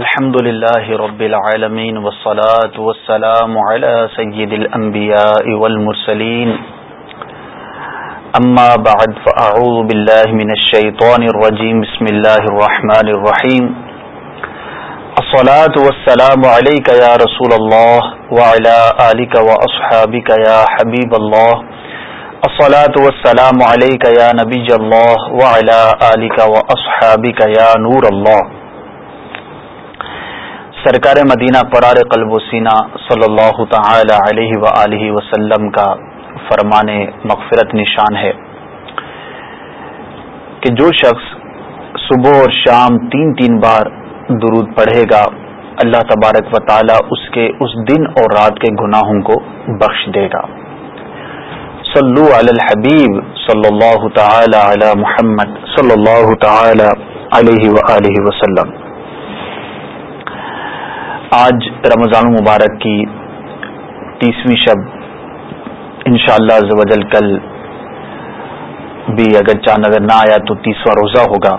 الحمد لله رب العالمين والصلاة والسلام على سيد الأنبياء والمرسلين أما بعد فأعوذ بالله من الشيطان الرجيم بسم الله الرحمن الرحيم الصلاة والسلام عليك يا رسول الله وعلى آلك وأصحابك يا حبيب الله الصلاة والسلام عليك يا نبي الله وعلى آلك وأصحابك يا نور الله سرکار مدینہ قرار قلب و سینہ صلی اللہ تعالی علیہ و وسلم کا فرمان مغفرت نشان ہے کہ جو شخص صبح اور شام تین تین بار درود پڑھے گا، اللہ تبارک و تعالی اس کے اس دن اور رات کے گناہوں کو بخش دے گا۔ صلو علی الحبیب صلی اللہ تعالی علی محمد صلی اللہ تعالی علیہ و وسلم آج رمضان المبارک کی تیسویں شب انشاءاللہ شاء اللہ کل بھی اگر چاند اگر نہ آیا تو تیسواں روزہ ہوگا۔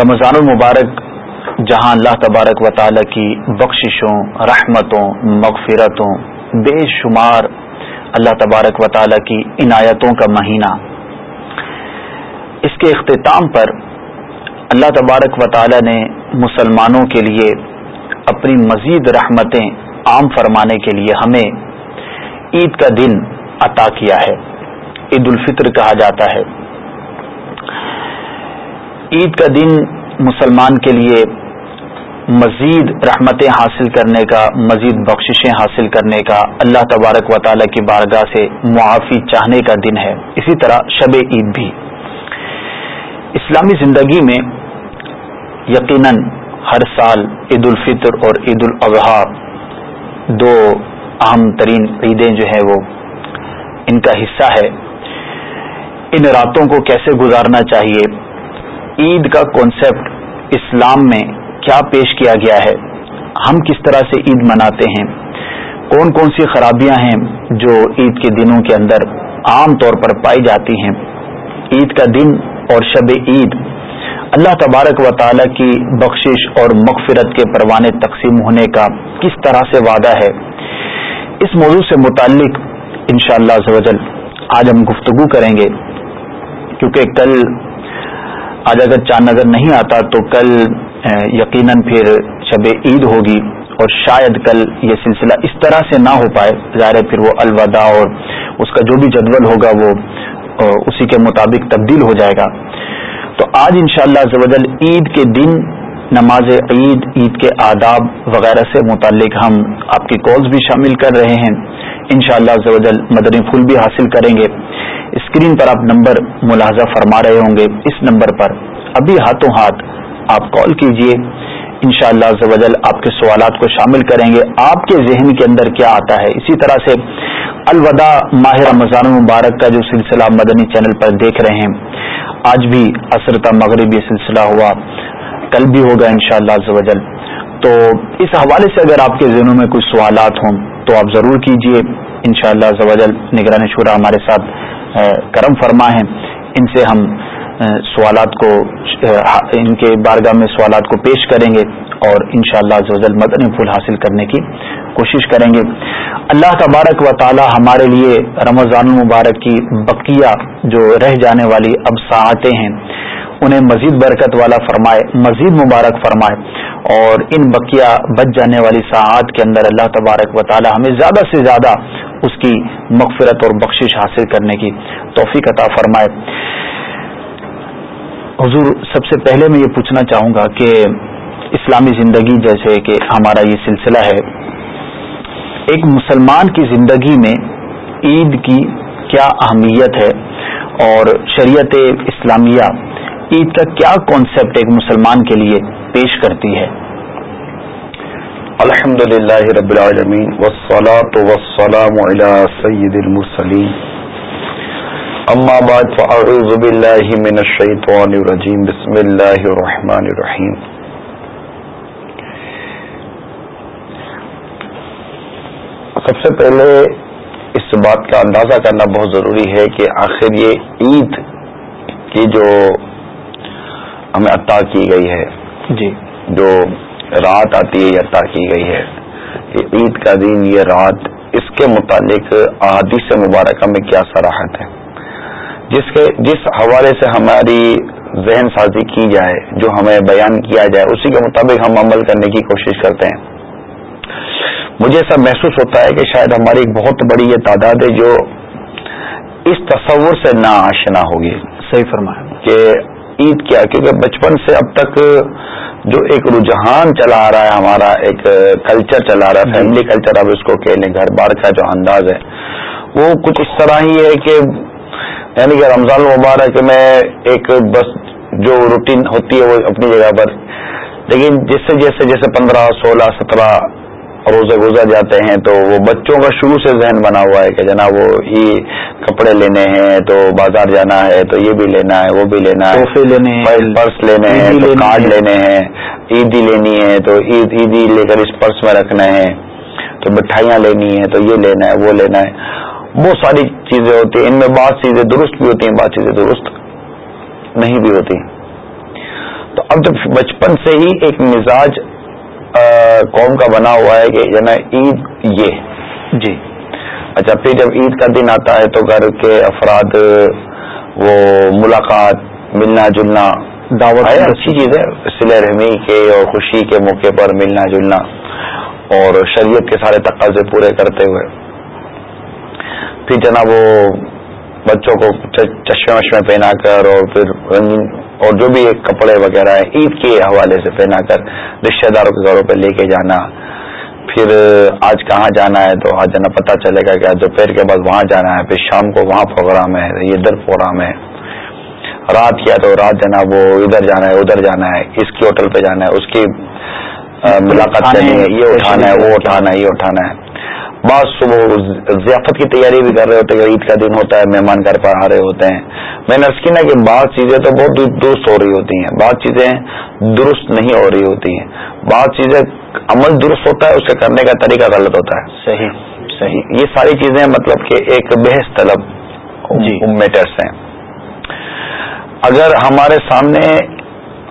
رمضان المبارک جہاں اللہ تبارک و تعالی کی بخششوں، رحمتوں، مغفرتوں، بے شمار اللہ تبارک و تعالی کی عنایتوں کا مہینہ، اس کے اختتام پر اللہ تبارک و تعالی نے مسلمانوں کے لیے اپنی مزید رحمتیں عام فرمانے کے لیے ہمیں عید کا دن عطا کیا ہے، عید الفطر کہا جاتا ہے۔ عید کا دن مسلمان کے لیے مزید رحمتیں حاصل کرنے کا، مزید بخششیں حاصل کرنے کا، اللہ تبارک و تعالیٰ کی بارگاہ سے معافی چاہنے کا دن ہے۔ اسی طرح شب عید بھی۔ اسلامی زندگی میں یقیناً ہر سال عید الفطر اور عید الاضحیٰ دو اہم ترین عیدیں جو ہیں وہ ان کا حصہ ہے۔ ان راتوں کو کیسے گزارنا چاہیے؟ عید کا کانسیپٹ اسلام میں کیا پیش کیا گیا ہے؟ ہم کس طرح سے عید مناتے ہیں؟ کون کون سی خرابیاں ہیں جو عید کے دنوں کے اندر عام طور پر پائی جاتی ہیں؟ عید کا دن اور شب عید اللہ تبارک و تعالی کی بخشش اور مغفرت کے پروانے تقسیم ہونے کا کس طرح سے وعدہ ہے؟ اس موضوع سے متعلق انشاءاللہ شاء اللہ آج ہم گفتگو کریں گے، کیونکہ کل آج اگر چاند نظر نہیں آتا تو کل یقیناً پھر شب عید ہوگی اور شاید کل یہ سلسلہ اس طرح سے نہ ہو پائے، ظاہر پھر وہ الوداع اور اس کا جو بھی جدول ہوگا وہ اسی کے مطابق تبدیل ہو جائے گا۔ تو آج انشاءاللہ شاء اللہ عید کے دن، نماز عید عید کے آداب وغیرہ سے متعلق ہم آپ کی کالز بھی شامل کر رہے ہیں۔ انشاءاللہ شاء اللہ مدنی پھول بھی حاصل کریں گے۔ اسکرین پر آپ نمبر ملاحظہ فرما رہے ہوں گے۔ اس نمبر پر ابھی ہاتھوں ہاتھ آپ کال کیجیے۔ انشاءاللہ شاء اللہ آپ کے سوالات کو شامل کریں گے۔ آپ کے ذہن کے اندر کیا آتا ہے؟ اسی طرح سے الوداع ماہ رمضان المبارک کا جو سلسلہ مدنی چینل پر دیکھ رہے ہیں۔ آج بھی اثرتا مغرب یہ سلسلہ ہوا، کل بھی ہوگا ان شاء اللہ تو اس حوالے سے اگر آپ کے ذہنوں میں کوئی سوالات ہوں، تو آپ ضرور کیجیے۔ ان شاء اللہ نگران شورا ہمارے ساتھ کرم فرما ہے ان سے ہم سوالات کو ان کے بارگاہ میں سوالات کو پیش کریں گے۔ اور ان شاء اللہ مدنی پھول حاصل کرنے کی کوشش کریں گے۔ اللہ تبارک و تعالی ہمارے لیے رمضان المبارک کی بقیہ جو رہ جانے والی اب ساعتیں ہیں، انہیں مزید برکت والا فرمائے، مزید مبارک فرمائے۔ اور ان بقیہ بچ جانے والی ساعت کے اندر اللہ تبارک و تعالی ہمیں زیادہ سے زیادہ اس کی مغفرت اور بخشش حاصل کرنے کی توفیق عطا فرمائے۔ حضور، سب سے پہلے میں یہ پوچھنا چاہوں گا کہ اسلامی زندگی جیسے کہ ہمارا یہ سلسلہ ہے، ایک مسلمان کی زندگی میں عید کی کیا اہمیت ہے اور شریعت اسلامیہ عید کا کیا کانسیپٹ ایک مسلمان کے لیے پیش کرتی ہے۔ الحمد للہ رب العالمین، والصلاة والسلام علی سید المرسلین۔ اما بعد، فاعوذ باللہ من الشیطان الرجیم، بسم اللہ الرحمن الرحیم۔ سب سے پہلے اس بات کا اندازہ کرنا بہت ضروری ہے کہ آخر یہ عید کی جو ہمیں عطا کی گئی ہے جی۔ جو رات آتی ہے یہ عطا کی گئی ہے یہ عید کا دن یہ رات اس کے متعلق احادیث مبارکہ میں کیا سراہت ہے؟ جس کے جس حوالے سے ہماری ذہن سازی کی جائے جو ہمیں بیان کیا جائے اسی کے مطابق ہم عمل کرنے کی کوشش کرتے ہیں۔ مجھے ایسا محسوس ہوتا ہے کہ شاید ہماری ایک بہت بڑی یہ تعداد ہے جو اس تصور سے نا آشنا ہوگی۔ صحیح فرمایا۔ کہ عید کیا؟ کیونکہ بچپن سے اب تک جو ایک رجحان چلا آ رہا ہے ہمارا ایک کلچر چلا رہا ہے جی۔ فیملی کلچر اب اس کو کہ گھر بار کا جو انداز ہے وہ کچھ اس طرح ہی ہے کہ یعنی کہ رمضان المبارک میں ایک بس جو روٹین ہوتی ہے وہ اپنی جگہ پر۔ لیکن جس سے جیسے جیسے پندرہ سولہ سترہ روزے گزر جاتے ہیں تو وہ بچوں کا شروع سے ذہن بنا ہوا ہے کہ جناب وہ یہ کپڑے لینے ہیں تو بازار جانا ہے تو یہ بھی لینا ہے وہ بھی لینا ہے لینے پرس لینے ہیں تو کارڈ لینے ہیں عیدی لینی ہے تو عید عیدی لے کر اس پرس میں رکھنا ہے تو مٹھائیاں لینی ہے تو یہ لینا ہے وہ لینا ہے۔ بہت ساری چیزیں ہوتی ہیں ان میں بعض چیزیں درست بھی ہوتی ہیں بعض چیزیں درست نہیں بھی ہوتی۔ تو اب جب بچپن سے ہی ایک مزاج قوم کا بنا ہوا ہے کہ نا عید یہ۔ جی۔ اچھا پھر جب عید کا دن آتا ہے تو گھر کے افراد وہ ملاقات ملنا جلنا۔ دعوت اچھی چیز ہے۔ سل رحمی کے اور خوشی کے موقع پر ملنا جلنا اور شریعت کے سارے تقاضے پورے کرتے ہوئے۔ پھر جناب وہ بچوں کو چشمے وشمے پہنا کر اور پھر رنگین اور جو بھی کپڑے وغیرہ ہیں عید کے حوالے سے پہنا کر رشتے داروں کے گھروں پہ لے کے جانا۔ پھر آج کہاں جانا ہے تو آج جانا پتہ چلے گا کہ آج دوپہر کے بعد وہاں جانا ہے پھر شام کو وہاں پروگرام ہے یہ ادھر پروگرام ہے۔ رات کیا تو رات جانا وہ ادھر جانا ہے ادھر جانا ہے اس کی ہوٹل پہ جانا ہے اس کی ملاقات کرنی ہے یہ اٹھانا ہے وہ اٹھانا ہے یہ اٹھانا ہے۔ بعض صبح ضیافت کی تیاری بھی کر رہے ہوتے ہیں عید کا دن ہوتا ہے مہمان گھر پر آ رہے ہوتے ہیں۔ میں نے کی نا کہ بعض چیزیں تو بہت درست ہو رہی ہوتی ہیں۔ بعض چیزیں درست نہیں ہو رہی ہوتی ہیں۔ بعض چیزیں عمل درست ہوتا ہے اسے کرنے کا طریقہ غلط ہوتا ہے۔ صحیح۔ صحیح۔ یہ ساری چیزیں مطلب کہ ایک بحث طلب جی۔ میٹرس ہیں۔ اگر ہمارے سامنے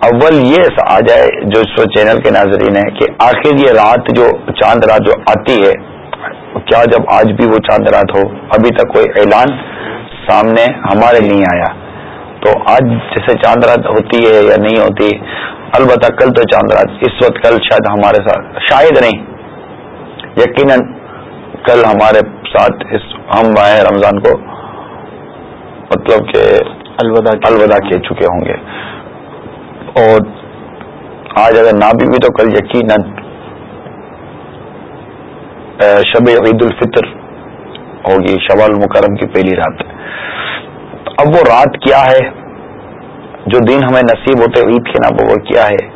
اول یہ آ جائے جو اس چینل کے ناظرین ہے کہ آخر یہ رات جو چاند رات جو آتی ہے کیا جب آج بھی وہ چاند رات ہو ابھی تک کوئی اعلان سامنے ہمارے نہیں آیا۔ تو آج جیسے چاند رات ہوتی ہے یا نہیں ہوتی البتہ کل تو چاند رات اس وقت کل شاید ہمارے ساتھ شاید نہیں۔ یقیناً کل ہمارے ساتھ اس ہم آئے رمضان کو مطلب کہ الوداع الوداع کہہ چکے ہوں گے۔ اور آج اگر نہ بھی تو کل یقیناً شب عید الفطر ہوگی شوال مکرم کی پہلی رات۔ اب وہ رات کیا ہے؟ جو دن ہمیں نصیب ہوتے عید کے نام وہ کیا ہے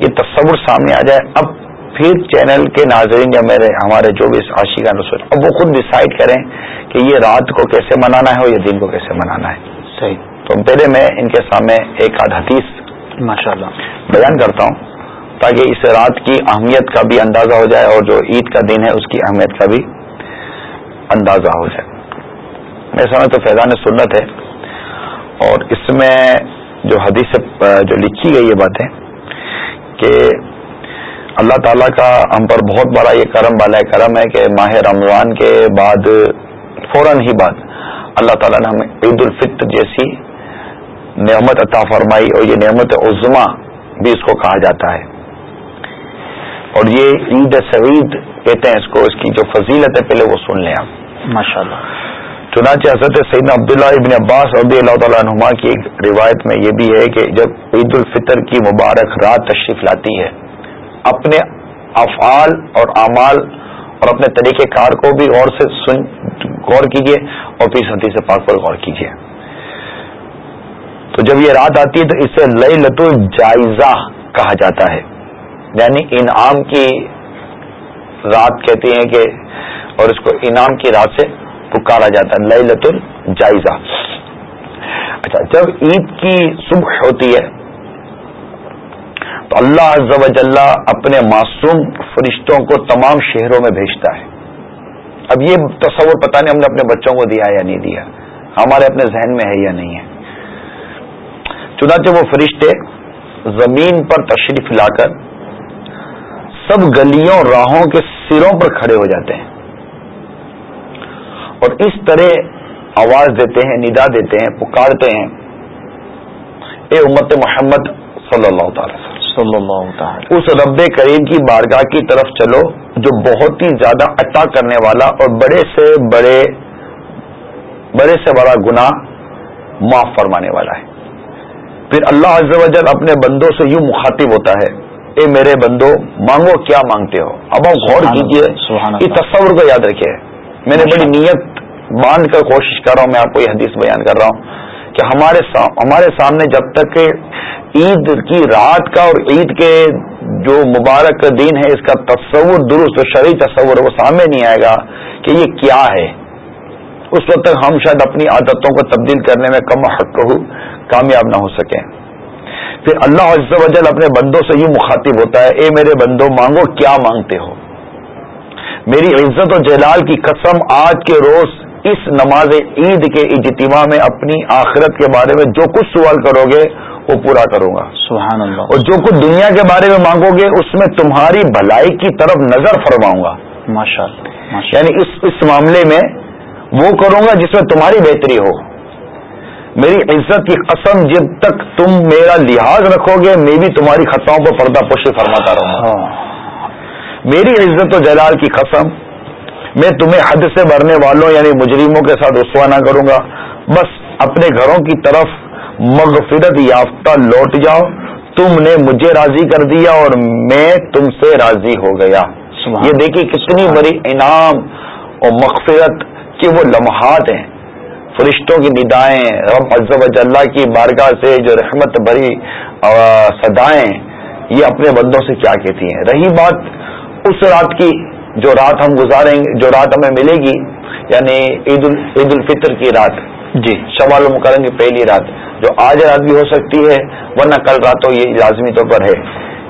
یہ تصور سامنے آ جائے۔ اب پھر چینل کے ناظرین یا میرے ہمارے جو بھی عاشی کا نسل اب وہ خود ڈسائڈ کریں کہ یہ رات کو کیسے منانا ہے اور یہ دن کو کیسے منانا ہے۔ صحیح۔ تو پہلے میں ان کے سامنے ایک آدھ حدیث ماشاء اللہ بیان کرتا ہوں۔ تاکہ اس رات کی اہمیت کا بھی اندازہ ہو جائے اور جو عید کا دن ہے اس کی اہمیت کا بھی اندازہ ہو جائے۔ میں سمجھ تو فیضان سنت ہے اور اس میں جو حدیث جو لکھی گئی یہ باتیں کہ اللہ تعالیٰ کا ہم پر بہت بڑا یہ کرم والا کرم ہے کہ ماہ رمضان کے بعد فوراً ہی بعد اللہ تعالیٰ نے ہمیں عید الفطر جیسی نعمت عطا فرمائی اور یہ نعمت عظما بھی اس کو کہا جاتا ہے۔ اور یہ عید سعید کہتے ہیں اس کو اس کی جو فضیلت ہے پہلے وہ سن لیں آپ۔ ماشاء اللہ چنانچہ حضرت سعید عبداللہ ابن عباس رضی اللہ تعالیٰ عنہما کی ایک روایت میں یہ بھی ہے کہ جب عید الفطر کی مبارک رات تشریف لاتی ہے اپنے افعال اور اعمال اور اپنے طریقہ کار کو بھی غور سے سن غور کیجیے اور پھر سنتی سے پاک پر غور کیجیے تو جب یہ رات آتی ہے تو اسے لئی لط الجائزہ کہا جاتا ہے۔ یعنی انعام کی رات کہتے ہیں کہ اور اس کو انعام کی رات سے پکارا جاتا ہے لئی لت الجائزہ اچھا جب عید کی صبح ہوتی ہے، تو اللہ عز و جل اپنے معصوم فرشتوں کو تمام شہروں میں بھیجتا ہے۔ اب یہ تصور پتہ نہیں ہم نے اپنے بچوں کو دیا یا نہیں دیا۔ ہمارے اپنے ذہن میں ہے یا نہیں ہے۔ چنانچہ وہ فرشتے زمین پر تشریف لا کر سب گلیوں راہوں کے سروں پر کھڑے ہو جاتے ہیں اور اس طرح آواز دیتے ہیں ندا دیتے ہیں پکارتے ہیں۔ اے امت محمد صلی اللہ تعالی صلی اللہ تعالی۔ اس رب کریم کی بارگاہ کی طرف چلو جو بہت ہی زیادہ عطا کرنے والا اور بڑے سے بڑے بڑے سے بڑا گنا معاف فرمانے والا ہے۔ پھر اللہ عز و جل اپنے بندوں سے یوں مخاطب ہوتا ہے اے میرے بندو مانگو کیا مانگتے ہو؟ اب آپ غور کیجیے کہ تصور کو یاد رکھے میں نے بڑی نیت باندھ کر کوشش کر رہا ہوں میں آپ کو یہ حدیث بیان کر رہا ہوں کہ ہمارے ہمارے سامنے جب تک عید کی رات کا اور عید کے جو مبارک دن ہے اس کا تصور درست شرعی تصور وہ سامنے نہیں آئے گا کہ یہ کیا ہے۔ اس وقت تک ہم شاید اپنی عادتوں کو تبدیل کرنے میں کم حق کامیاب نہ ہو سکیں۔ پھر اللہ عز و جل اپنے بندوں سے یوں مخاطب ہوتا ہے اے میرے بندوں مانگو کیا مانگتے ہو؟ میری عزت و جلال کی قسم آج کے روز اس نماز عید کے اجتماع میں اپنی آخرت کے بارے میں جو کچھ سوال کرو گے وہ پورا کروں گا۔ سبحان اللہ۔ اور جو کچھ دنیا کے بارے میں مانگو گے اس میں تمہاری بھلائی کی طرف نظر فرماؤں گا۔ ماشاء اللہ یعنی اس اس معاملے میں وہ کروں گا جس میں تمہاری بہتری ہو۔ میری عزت کی قسم جب تک تم میرا لحاظ رکھو گے میں بھی تمہاری خطاؤں پر پردہ پوشی فرماتا رہوں گا۔ ہاں۔ میری عزت و جلال کی قسم میں تمہیں حد سے بھرنے والوں یعنی مجرموں کے ساتھ رسوا نہ کروں گا۔ بس اپنے گھروں کی طرف مغفرت یافتہ لوٹ جاؤ۔ تم نے مجھے راضی کر دیا اور میں تم سے راضی ہو گیا۔ یہ دیکھیے کتنی بڑی انعام اور مغفرت کے وہ لمحات ہیں۔ فرشتوں کی ندائیں رب عز و جلہ کی بارگاہ سے جو رحمت بھری سدائیں یہ اپنے بندوں سے کیا کہتی ہیں؟ رہی بات اس رات کی جو رات ہم گزاریں گے جو رات ہمیں ملے گی یعنی عید عید الفطر کی رات جی۔ شوال مکرم کی پہلی رات جو آج رات بھی ہو سکتی ہے ورنہ کل رات تو یہ لازمی طور پر ہے۔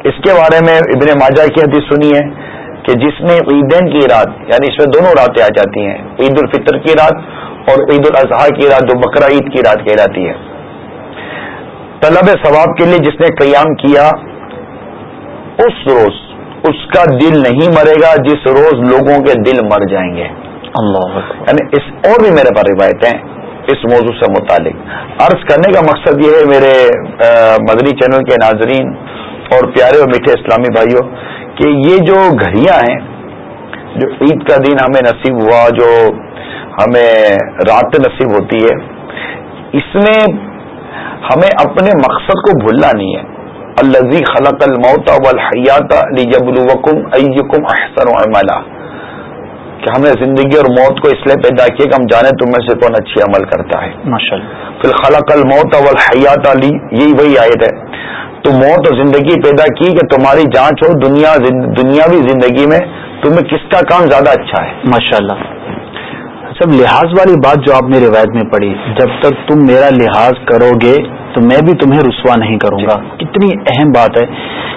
اس کے بارے میں ابن ماجہ کی حدیث سنی ہے کہ جس میں عیدین کی رات یعنی اس میں دونوں راتیں آ جاتی ہیں عید الفطر کی رات اور عید الاضحیٰ کی رات جو بقرہ عید کی رات کہلاتی ہے۔ طلب ثواب کے لیے جس نے قیام کیا اس روز اس کا دل نہیں مرے گا جس روز لوگوں کے دل مر جائیں گے۔ اللہ یعنی اس اور بھی میرے پاس روایتیں اس موضوع سے متعلق۔ عرض کرنے کا مقصد یہ ہے میرے مدری چینل کے ناظرین اور پیارے اور میٹھے اسلامی بھائیوں کہ یہ جو گھڑیاں ہیں جو عید کا دن ہمیں نصیب ہوا جو ہمیں رات نصیب ہوتی ہے۔ اس میں ہمیں اپنے مقصد کو بھولنا نہیں ہے۔ الزی خلق الموت والحیات لجبلوکم ایکم احسن عملا۔ کہ ہم نے زندگی اور موت کو اس لیے پیدا کیا کہ ہم جانے تم میں سے کون اچھی عمل کرتا ہے۔ ماشاء اللہ پھر خلق الموت والحیات علی یہی وہی آیت ہے۔ تو موت اور زندگی پیدا کی کہ تمہاری جانچ ہو دنیا دنیاوی زندگی میں تمہیں کس کا کام زیادہ اچھا ہے۔ ماشاء اللہ سب لحاظ والی بات جو آپ نے روایت میں پڑھی، جب تک تم میرا لحاظ کرو گے تو میں بھی تمہیں رسوا نہیں کروں گا۔ جی۔ کتنی اہم بات ہے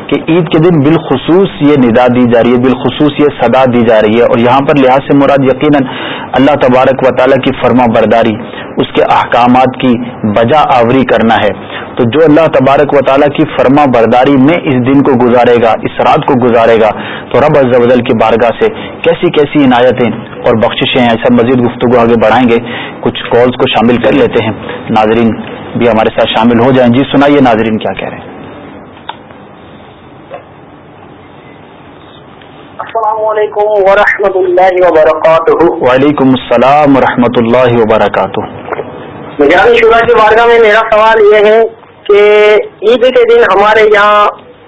کہ عید کے دن بالخصوص یہ ندا دی جا رہی ہے بالخصوص یہ صدا دی جا رہی ہے۔ اور یہاں پر لحاظ سے مراد یقیناً اللہ تبارک و تعالیٰ کی فرما برداری اس کے احکامات کی بجا آوری کرنا ہے۔ تو جو اللہ تبارک و تعالیٰ کی فرما برداری میں اس دن کو گزارے گا اس رات کو گزارے گا تو رب ازل کی بارگاہ سے کیسی کیسی عنایتیں اور بخشیں ایسا مزید گفتگو آگے بڑھائیں گے کچھ کالز کو شامل کر لیتے ہیں۔ ناظرین بھی ہمارے ساتھ شامل ہو جائیں۔ جی سنائیے ناظرین کیا کہہ رہے ہیں۔ السلام علیکم ورحمۃ اللہ وبرکاتہ۔ وعلیکم السلام و اللہ وبرکاتہ۔ شورا کی بارگاہ میں میرا سوال یہ ہے کہ عید کے دن ہمارے یہاں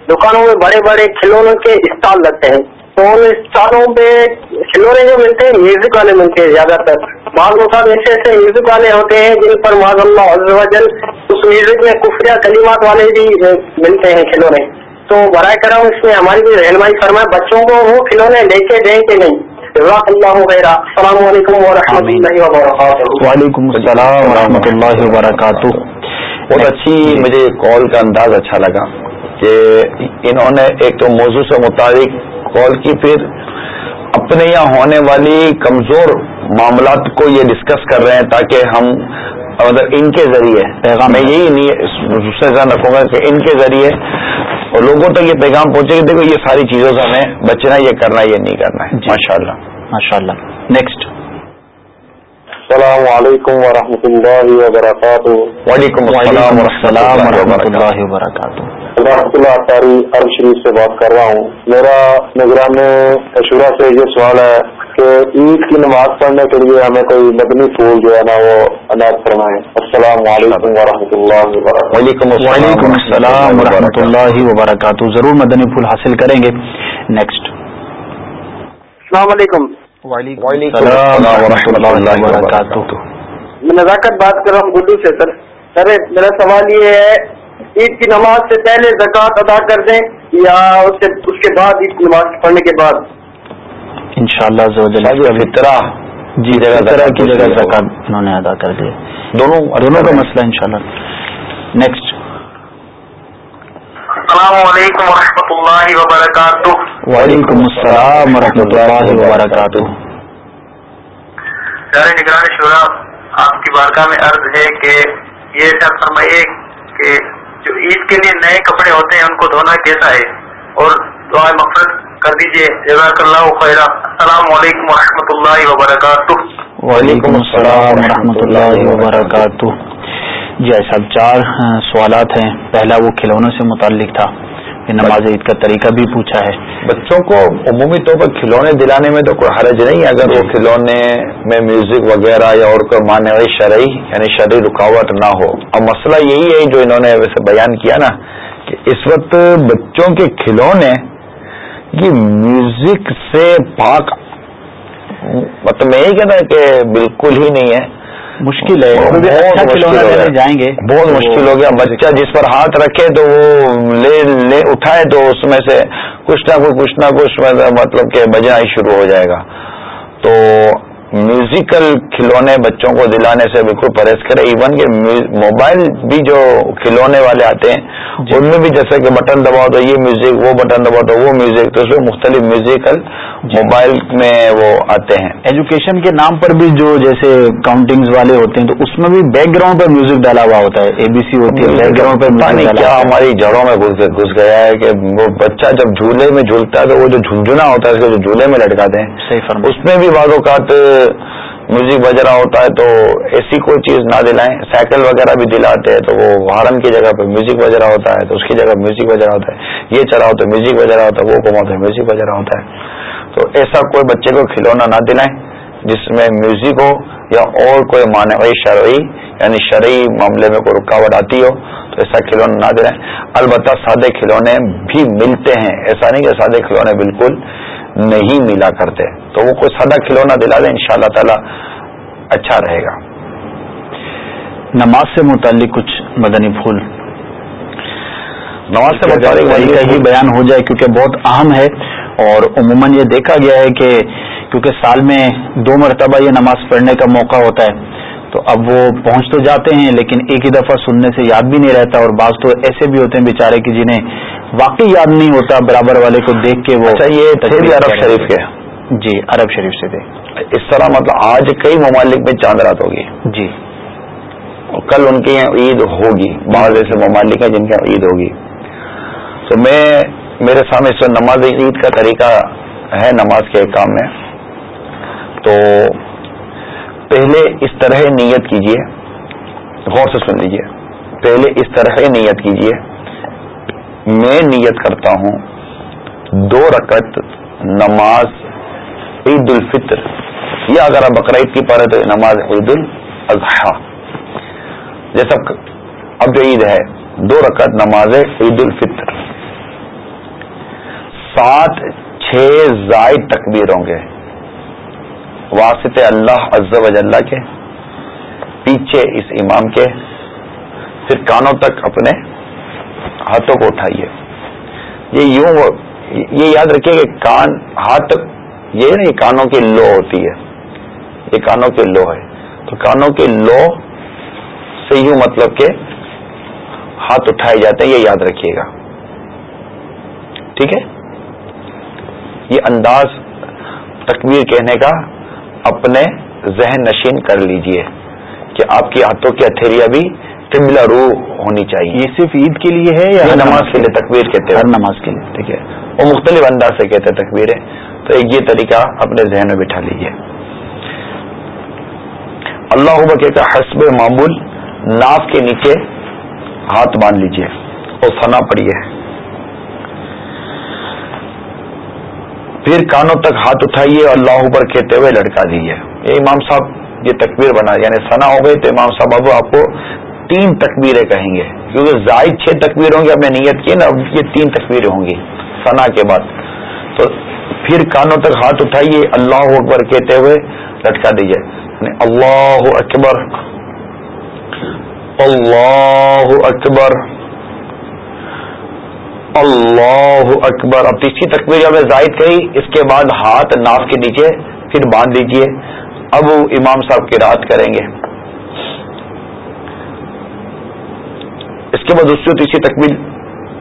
دکانوں میں بڑے بڑے کھلونوں کے اسٹال لگتے ہیں۔ تو ان پہ کھلونے جو ملتے ہیں میوزک والے ملتے ہیں زیادہ تر۔ بعض اوقات ایسے ایسے میوزک والے ہوتے ہیں جن پر معذ اللہ جل اس میوزک میں کفریہ کلیمات والے بھی ملتے ہیں کھلونے۔ تو برائے کرم اس میں ہماری بھی رہنمائی فرمائے، بچوں کو وہ کھلونے لے کے دیں کہ نہیں؟ اللہ السلام علیکم و رحمۃ اللہ وبرکاتہ۔ وعلیکم السلام و رحمۃ اللہ وبرکاتہ۔ بہت اچھی مجھے کال کا انداز اچھا لگا۔ کہ انہوں نے ایک تو موضوع سے مطابق کال کی پھر اپنے یہاں ہونے والی کمزور معاملات کو یہ ڈسکس کر رہے ہیں تاکہ ہم مطلب ان کے ذریعے پیغام میں یہی نہیں اس سے ذہن رکھوں گا کہ ان کے ذریعے اور لوگوں تک یہ پیغام پہنچے کہ دیکھو یہ ساری چیزوں سے ہمیں بچنا یہ کرنا ہے یہ نہیں کرنا ہے۔ جی۔ ماشاء اللہ ماشاء اللہ نیکسٹ السلام علیکم ورحمۃ اللہ وبرکاتہ۔ وعلیکم السلام ورحمۃ اللہ وبرکاتہ۔ رحمۃ اللہ اطاری عرب شریف سے بات کر رہا ہوں۔ میرا نگران عشورہ سے یہ سوال ہے کہ عید کی نماز پڑھنے کے لیے ہمیں کوئی مدنی پھول جو ہے نا وہ عنایت فرمائیں۔ السلام علیکم ورحمۃ اللہ وبرکاتہ۔ وعلیکم السلام ورحمۃ اللہ وبرکاتہ۔ ضرور مدنی پھول حاصل کریں گے۔ نیکسٹ السلام علیکم۔ وعلیکم السلام ورحمۃ اللہ وبرکاتہ۔ میں نزاکت بات کر رہا ہوں گڈو سے سر۔ سر میرا سوال یہ ہے عید کی نماز سے پہلے زکوٰۃ ادا کر دیں یا اس سے اس کے بعد عید کی نماز پڑھنے کے بعد؟ ان شاء اللہ فطرہ جی جگہ طرح کی زکوٰۃ جگہ۔ زکات انہوں نے ادا کر دیا دونوں دونوں کا مسئلہ ان شاء اللہ نیکسٹ السلام علیکم ورحمۃ اللہ وبرکاتہ۔ وعلیکم السلام ورحمۃ اللہ وبرکاتہ۔ سارے نگران شورا آپ کی بارگاہ میں عرض ہے کہ یہ ایسا فرمائیے کہ جو عید کے لیے نئے کپڑے ہوتے ہیں، ان کو دھونا کیسا ہے؟ اور دعا مقصد کر دیجیے جزاک اللہ خیرہ السلام علیکم ورحمۃ اللہ وبرکاتہ۔ وعلیکم السلام ورحمۃ اللہ وبرکاتہ۔ جی صاحب چار سوالات ہیں۔ پہلا وہ کھلونوں سے متعلق تھا۔ پھر نماز عید کا طریقہ بھی پوچھا ہے۔ بچوں کو عمومی طور پر کھلونے دلانے میں تو کوئی حرج نہیں ہے اگر وہ کھلونے میں میوزک وغیرہ یا اور کوئی مانوی شرعی یعنی شرعی رکاوٹ نہ ہو۔ اور مسئلہ یہی ہے، جو انہوں نے ویسے بیان کیا نا، کہ اس وقت بچوں کے کھلونے یہ میوزک سے پاک مطلب میں یہی کہ بالکل ہی نہیں ہے۔ مشکل ہے اچھا جائیں گے۔ بہت مشکل ہو گیا۔ بچہ جس پر ہاتھ رکھے تو وہ لے لے اٹھائے تو اس میں سے کچھ نہ کچھ کچھ نہ کچھ مطلب کہ بجنا ہی شروع ہو جائے گا۔ تو میوزیکل کھلونے بچوں کو دلانے سے بالکل پرہیز کرے. ایون کہ موبائل بھی جو کھلونے والے آتے ہیں جی۔ ان میں بھی جیسے کہ بٹن دباؤ تو یہ میوزک وہ بٹن دباؤ تو وہ میوزک تو اس میں مختلف میوزیکل جی۔ موبائل میں وہ آتے ہیں۔ ایجوکیشن کے نام پر بھی جو جیسے کاؤنٹنگز والے ہوتے ہیں تو اس میں بھی بیک گراؤنڈ پر میوزک ڈالا ہوا ہوتا ہے۔ اے بی سی ہوتی ہے بیک گراؤنڈ پر کیا ہماری جڑوں میں گھس گیا- ہے کہ وہ بچہ جب جھولے میں جھولتا ہے تو وہ جو جھنجھنا ہوتا ہے اس کو جو جھولے میں لٹکاتے ہیں۔ صحیح اس میں بھی بعض اوقات میوزک بج رہا ہوتا ہے تو ایسی کوئی چیز نہ دلائیں۔ سائیکل وغیرہ بھی دلاتے ہیں تو وہ ہارن کی جگہ پہ میوزک بج رہا ہوتا ہے تو اس کی جگہ میوزک بج رہا ہوتا ہے۔ یہ چلا ہوتا ہے میوزک بج رہا ہوتا ہے، وہ کماتا ہے میوزک بج رہا ہوتا ہے۔ تو ایسا کوئی بچے کو کھلونا نہ دلائیں جس میں میوزک ہو یا اور کوئی مانوی شرعی یعنی شرعی معاملے میں کوئی رکاوٹ آتی ہو تو ایسا کھلونا نہ دلائیں۔ البتہ سادے کھلونے بھی ملتے ہیں۔ ایسا نہیں کہ سادے کھلونے بالکل نہیں ملا کرتے۔ تو وہ کوئی سادہ کھلونا دلا دیں ان شاء اللہ تعالی اچھا رہے گا۔ نماز سے متعلق کچھ مدنی پھول۔ نماز سے متعلق طریقہ ہی بیان ہو جائے کیونکہ بہت اہم ہے۔ اور عموماً یہ دیکھا گیا ہے کہ کیونکہ سال میں دو مرتبہ یہ نماز پڑھنے کا موقع ہوتا ہے۔ تو اب وہ پہنچ تو جاتے ہیں لیکن ایک ہی دفعہ سننے سے یاد بھی نہیں رہتا اور بعض تو ایسے بھی ہوتے ہیں بیچارے کہ جنہیں واقعی یاد نہیں ہوتا برابر والے کو دیکھ کے وہ اچھا یہ عرب شریف کے۔ جی عرب شریف سے تھے۔ اس طرح مطلب آج کئی ممالک میں چاند رات ہوگی۔ جی۔ اور کل ان کے یہاں عید ہوگی بعض ایسے ممالک ہیں جن کے یہاں عید ہوگی۔ تو میں میرے سامنے اس وقت نماز عید کا طریقہ ہے نماز کے کام میں۔ تو پہلے اس طرح نیت کیجیے، غور سے سن لیجیے، پہلے اس طرح نیت کیجیے۔ میں نیت کرتا ہوں دو رکعت نماز عید الفطر، یا اگر آپ بقرعید کی پڑھے تو نماز عید الاضحیٰ۔ جیسا اب جو عید ہے، دو رکعت نماز عید الفطر۔ سات، چھ زائد تکبیروں کے واسطے اللہ عز و جلہ کے پیچھے اس امام کے پھر کانوں تک اپنے ہاتھوں کو اٹھائیے۔ یہ یوں یہ یاد رکھیے کہ کان ہاتھ یہ نا یہ کانوں کی لو ہوتی ہے۔ یہ کانوں کی لو ہے۔ تو کانوں کی لو سے یوں مطلب کہ ہاتھ اٹھائے جاتے ہیں، یہ یاد رکھیے گا۔ ٹھیک ہے؟ یہ انداز تکبیر کہنے کا اپنے ذہن نشین کر لیجیے کہ آپ کی ہاتھوں کی ہتھیلیاں بھی قبلہ رو ہونی چاہیے۔ یہ صرف عید کے لیے ہے یا نماز کے لیے تکبیر کہتے ہر ہیں نماز کے لیے ٹھیک ہے۔ وہ مختلف انداز سے کہتے ہیں تکبیریں۔ تو ایک یہ طریقہ اپنے ذہن میں بٹھا لیجیے اللہ بکے کا حسب معمول ناف کے نیچے ہاتھ باندھ لیجیے اور سنا پڑیے پھر کانوں تک ہاتھ اٹھائیے اور اللہ پر کہتے ہوئے لڑکا دیجیے یہ امام صاحب، یہ تکبیر بنا یعنی سنا ہو گئی تو امام صاحب اب آپ کو تین تکبیریں کہیں گے۔ کیونکہ زائد چھ تکبیر ہوں گی اب نے نیت کی نا، اب یہ تین تکبیریں ہوں گی سنا کے بعد۔ تو پھر کانوں تک ہاتھ اٹھائیے، اللہ اکبر کہتے ہوئے لٹکا دیجیے یعنی اللہ اکبر اللہ اکبر۔ اللہ اکبر اب تیسری تکبیر جب زائد کہی اس کے بعد ہاتھ ناف کے نیچے پھر باندھ دیجیے اب امام صاحب کی رات کریں گے۔ اس کے بعد دوسری تیسری تکبیر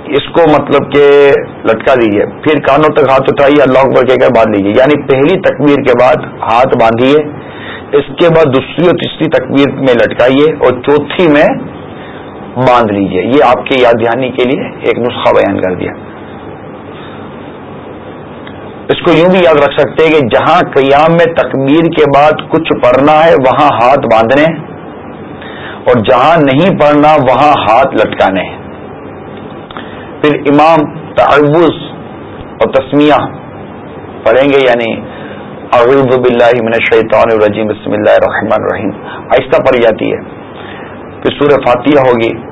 اس کو مطلب کہ لٹکا دیجیے پھر کانوں تک ہاتھ اٹھائیے، اللہ اکبر کہہ کر باندھ لیجیے یعنی پہلی تکبیر کے بعد ہاتھ باندھیے۔ اس کے بعد دوسری اور تیسری تکبیر میں لٹکائیے۔ اور چوتھی میں باندھ لیجیے یہ آپ کی یاد دہانی کے لیے ایک نسخہ بیان کر دیا۔ اس کو یوں بھی یاد رکھ سکتے ہیں کہ جہاں قیام میں تکبیر کے بعد کچھ پڑھنا ہے، وہاں ہاتھ باندھنے اور جہاں نہیں پڑھنا، وہاں ہاتھ لٹکانے پھر امام تعوض اور تسمیہ پڑھیں گے یعنی اعوذ باللہ من الشیطان الرجیم، بسم اللہ الرحمن الرحیم۔ آہستہ پڑھی جاتی ہے۔ پھر سورہ فاتحہ ہوگی۔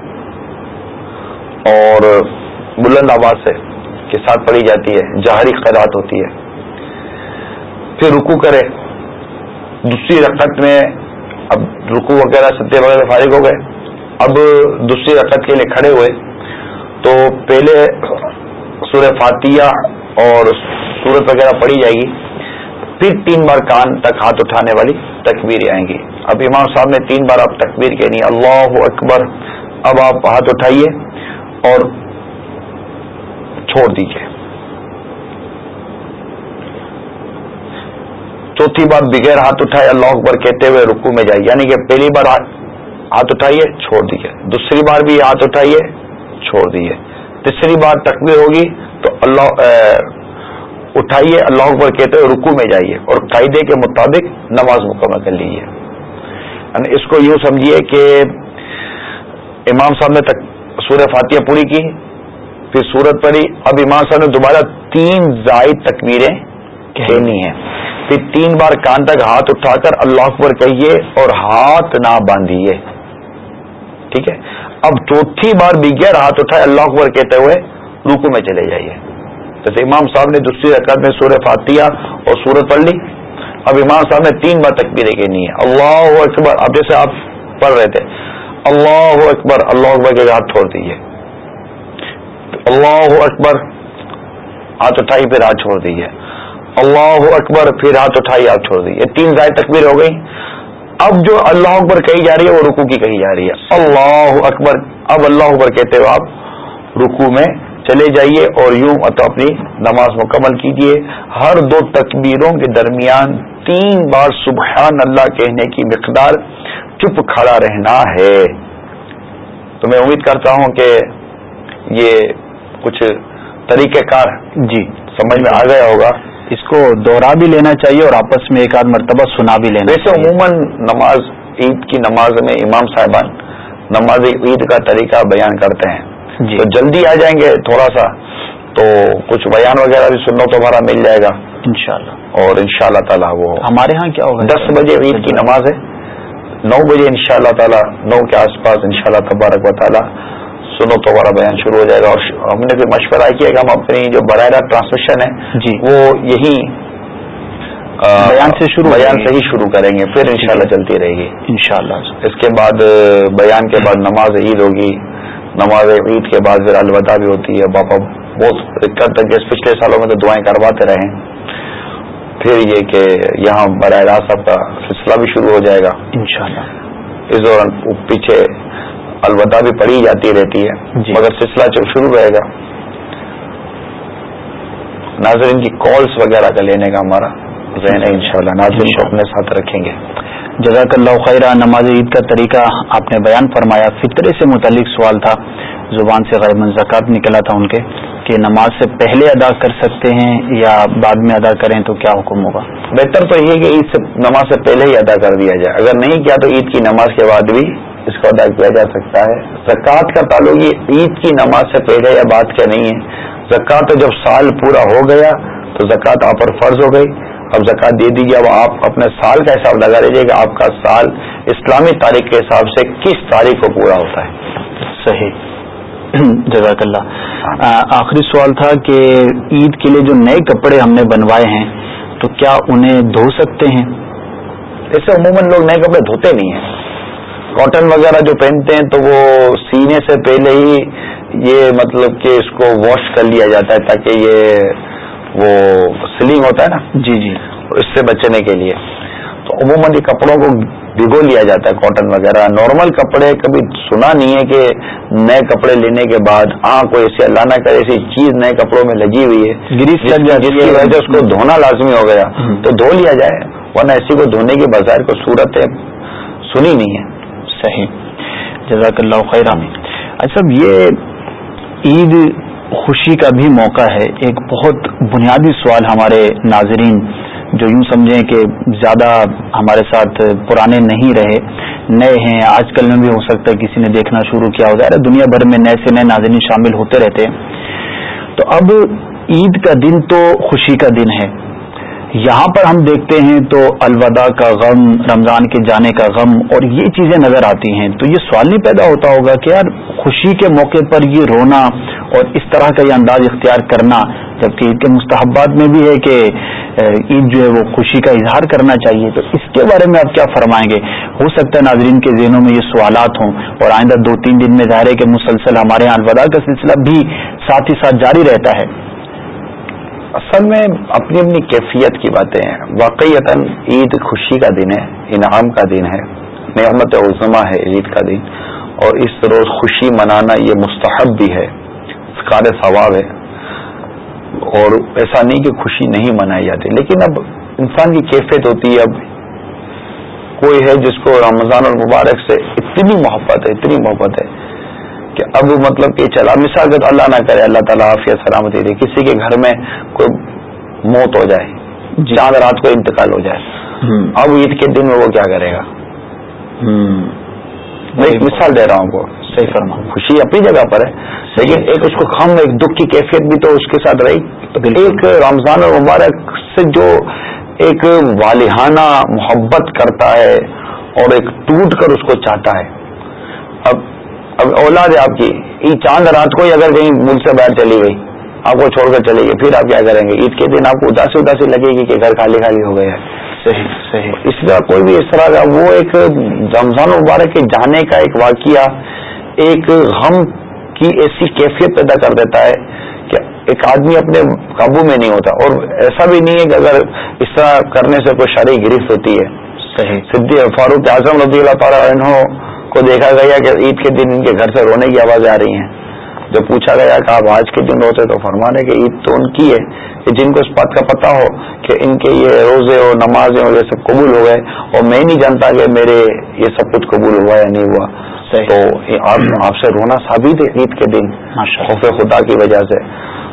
اور بلند آواز سے کے ساتھ پڑھی جاتی ہے جہری خیرات ہوتی ہے۔ پھر رکو کرے دوسری رقط میں اب رکو وغیرہ ستیہ وغیرہ فارغ ہو گئے۔ اب دوسری رقط کے لیے کھڑے ہوئے۔ تو پہلے سورہ فاتحہ اور سورت وغیرہ پڑھی جائے گی۔ پھر تین بار کان تک ہاتھ اٹھانے والی تکبیر آئیں گی۔ اب امام صاحب نے تین بار آپ تکبیر کہنی اللہ اکبر، اب آپ ہاتھ اٹھائیے۔ اور چھوڑ دیجیے چوتھی بار بغیر ہاتھ اٹھائے اللہ اکبر کہتے ہوئے رکو میں جائیے۔ یعنی کہ پہلی بار ہاتھ اٹھائیے، چھوڑ دیجیے دوسری بار بھی ہاتھ اٹھائیے، چھوڑ دیجیے تیسری بار تکبیر ہوگی تو اللہ اٹھائیے، اللہ اکبر کہتے ہوئے رکو میں جائیے اور قاعدے کے مطابق نماز مکمل کر لیجیے یعنی اس کو یوں سمجھیے کہ امام صاحب نے تک سورہ فاتحہ پوری کی پھر سورت پڑی اب امام صاحب نے دوبارہ تین زائد تکبیریں کہنی ہیں۔ پھر تین بار کان تک ہاتھ اٹھا کر اللہ اکبر کہیے اور ہاتھ نہ باندھیے۔ ٹھیک ہے؟ اب چوتھی بار بغیر ہاتھ اٹھائے، اللہ اکبر کہتے ہوئے روکو میں چلے جائیے۔ جیسے امام صاحب نے دوسری رقط میں سورہ فاتحہ اور سورت پڑھ لی۔ اب امام صاحب نے تین بار تکبیریں کہنی ہے اللہ اکبر۔ اب جیسے آپ پڑھ رہے تھے۔ اللہ اکبر اللہ اکبر کے ہاتھ چھوڑ دیجیے اللہ اکبر ہاتھ اٹھائی پھر ہاتھ چھوڑ دیجیے اللہ اکبر، پھر ہاتھ اٹھائی ہاتھ چھوڑ دیجیے تین زائد تکبیر ہو گئی۔ اب جو اللہ اکبر کہی جا رہی ہے، وہ رکو کی کہی جا رہی ہے۔ اللہ اکبر، اب اللہ اکبر کہتے ہو آپ رکو میں چلے جائیے اور یوں تو اپنی نماز مکمل کیجیے ہر دو تکبیروں کے درمیان تین بار سبحان اللہ کہنے کی مقدار چپ کھڑا رہنا ہے۔ تو میں امید کرتا ہوں کہ یہ کچھ طریقہ کار جی۔ سمجھ میں آ گیا ہوگا۔ اس کو دوہرا بھی لینا چاہیے اور آپس میں ایک آدھ مرتبہ سنا بھی لینا ویسے عموماً نماز عید کی نماز میں امام صاحبان نماز عید کا طریقہ بیان کرتے ہیں۔ جی۔ تو جلدی آ جائیں گے تھوڑا سا تو کچھ بیان وغیرہ بھی سننا تو ہمارا مل جائے گا۔ انشاءاللہ۔ اور ان شاء اللہ تعالیٰ وہ ہمارے ہاں کیا ہوگا؟ دس بجے عید کی نماز ہے۔ نو بجے ان شاء اللہ تعالیٰ نو کے آس پاس ان شاء اللہ تبارک و تعالیٰ سنو تو ہمارا بیان شروع ہو جائے گا اور ہم نے بھی مشورہ کیا کہ ہم اپنی جو براہ راست ٹرانسمیشن ہے جی۔ وہ یہی بیان سے شروع بیان۔ سے ہی شروع کریں گے پھر انشاءاللہ چلتی رہے گی۔ انشاءاللہ۔ اس کے بعد بیان کے بعد نماز عید ہوگی نماز عید کے بعد پھر الوداع بھی ہوتی ہے۔ باپا بہت دقت تک پچھلے سالوں میں تو دعائیں کرواتے رہے۔ پھر یہ کہ یہاں براہ راست آپ کا سلسلہ بھی شروع ہو جائے گا۔ انشاءاللہ۔ اس دوران پیچھے الوداع بھی پڑھی جاتی رہتی ہے۔ جی۔ مگر سلسلہ جب شروع رہے گا ناظرین کی کالس وغیرہ کا لینے کا ہمارا ذہن ہے انشاءاللہ ناظرین کو اپنے ساتھ رکھیں گے۔ جزاک اللہ خیر نماز عید کا طریقہ آپ نے بیان فرمایا، فطرے سے متعلق سوال تھا، زبان سے غیر زکوٰۃ نکلا تھا ان کے، کہ نماز سے پہلے ادا کر سکتے ہیں یا بعد میں ادا کریں تو کیا حکم ہوگا؟ بہتر تو یہ کہ عید سے نماز سے پہلے ہی ادا کر دیا جائے۔ اگر نہیں کیا تو عید کی نماز کے بعد بھی اس کو ادا کیا جا سکتا ہے۔ زکوٰۃ کا تعلق یہ عید کی نماز سے پہلے یا بعد کا نہیں ہے۔ زکوٰۃ تو جب سال پورا ہو گیا تو زکوٰۃ آپ پر فرض ہو گئی۔ اب زکات دے دیجیے اب آپ اپنے سال کا حساب لگا لیجیے کہ آپ کا سال اسلامی تاریخ کے حساب سے کس تاریخ کو پورا ہوتا ہے۔ صحیح۔ جزاک اللہ۔ آخری سوال تھا کہ عید کے لیے جو نئے کپڑے ہم نے بنوائے ہیں تو کیا انہیں دھو سکتے ہیں؟ ایسے عموماً لوگ نئے کپڑے دھوتے نہیں ہیں۔ کاٹن وغیرہ جو پہنتے ہیں تو وہ سینے سے پہلے ہی یہ مطلب کہ اس کو واش کر لیا جاتا ہے تاکہ یہ وہ سلنگ ہوتا ہے نا؟ جی جی۔ اس سے بچنے کے لیے۔ تو عموماً کپڑوں کو بھگو لیا جاتا ہے کاٹن وغیرہ۔ نارمل کپڑے کبھی سنا نہیں ہے کہ نئے کپڑے لینے کے بعد ہاں کوئی ایسی اللہ نہ کرے ایسی چیز نئے کپڑوں میں لگی ہوئی ہے۔ گریس جس کی وجہ سے اس کو دھونا لازمی ہو گیا۔ تو دھو لیا جائے ورنہ ایسی کو دھونے کی بظاہر کو صورت ہے سنی نہیں ہے۔ صحیح۔ جزاک اللہ خیر اچھا یہ عید خوشی کا بھی موقع ہے۔ ایک بہت بنیادی سوال ہمارے ناظرین جو یوں سمجھیں کہ زیادہ ہمارے ساتھ پرانے نہیں رہے، نئے ہیں، آج کل میں بھی ہو سکتا ہے کسی نے دیکھنا شروع کیا ہو جائے دنیا بھر میں نئے سے نئے ناظرین شامل ہوتے رہتے۔ ہیں تو اب عید کا دن تو خوشی کا دن ہے۔ یہاں پر ہم دیکھتے ہیں تو الوداع کا غم، رمضان کے جانے کا غم اور یہ چیزیں نظر آتی ہیں۔ تو یہ سوال نہیں پیدا ہوتا ہوگا کہ یار خوشی کے موقع پر یہ رونا اور اس طرح کا یہ انداز اختیار کرنا، جبکہ عید کے مستحبات میں بھی ہے کہ عید جو ہے وہ خوشی کا اظہار کرنا چاہیے۔ تو اس کے بارے میں آپ کیا فرمائیں گے؟ ہو سکتا ہے ناظرین کے ذہنوں میں یہ سوالات ہوں اور آئندہ دو تین دن میں ظاہر ہے کہ مسلسل ہمارے یہاں الوداع کا سلسلہ بھی ساتھ ہی ساتھ جاری رہتا ہے۔ اصل میں اپنی اپنی کیفیت کی باتیں ہیں۔ واقعی عید خوشی کا دن ہے، انعام کا دن ہے، نعمت عظما ہے عید کا دن۔ اور اس روز خوشی منانا یہ مستحب بھی ہے، کار ثواب ہے۔ اور ایسا نہیں کہ خوشی نہیں منائی جاتی۔ لیکن اب انسان کی کیفیت ہوتی ہے، اب کوئی ہے جس کو رمضان المبارک سے اتنی محبت ہے، اتنی محبت ہے۔ کہ اب مطلب کہ چلا مثال کے تو اللہ نہ کرے اللہ تعالیٰ عافیہ سلامتی دے کسی کے گھر میں کوئی موت ہو جائے جی۔ چاند رات کو انتقال ہو جائے۔ اب عید کے دن میں وہ کیا کرے گا؟ میں ایک مثال دے رہا ہوں کو۔ صحیح فرما خوشی اپنی جگہ پر ہے لیکن ایک اس کو خم ایک دکھ کی کیفیت بھی تو اس کے ساتھ رہی۔ ایک رمضان اور مبارک سے جو ایک والہانہ محبت کرتا ہے اور ایک ٹوٹ کر اس کو چاہتا ہے۔ اب اب اولاد ہے آپ کی عید چاند رات کو ہی اگر کہیں ملک سے باہر چلی گئی آپ کو چھوڑ کر چلے گی پھر آپ کیا کریں گے؟ عید کے دن آپ کو اداسی اداسی لگے گی کہ گھر خالی خالی ہو گیا ہے۔ صحیح صحیح۔ اس طرح کوئی بھی اس طرح کا وہ ایک رمضان مبارک کے جانے کا ایک واقعہ ایک غم کی ایسی کیفیت پیدا کر دیتا ہے کہ ایک آدمی اپنے قابو میں نہیں ہوتا۔ اور ایسا بھی نہیں ہے کہ اگر اس طرح کرنے سے کوئی شرح گرفت ہوتی ہے۔ صحیح۔ صدی فاروق اعظم رضی اللہ تعالیٰ عنہ کو دیکھا گیا کہ عید کے دن ان کے گھر سے رونے کی آوازیں آ رہی ہیں۔ جب پوچھا گیا کہ آپ آج کے دن روتے تو فرمانے کہ عید تو ان کی ہے کہ جن کو اس بات کا پتا ہو کہ ان کے یہ روزے ہو نمازیں ہو یہ سب قبول ہو گئے اور میں نہیں جانتا کہ میرے یہ سب کچھ قبول ہوا یا نہیں ہوا۔ تو آپ سے رونا ثابت ہے عید کے دن۔ خوف خدا کی وجہ سے۔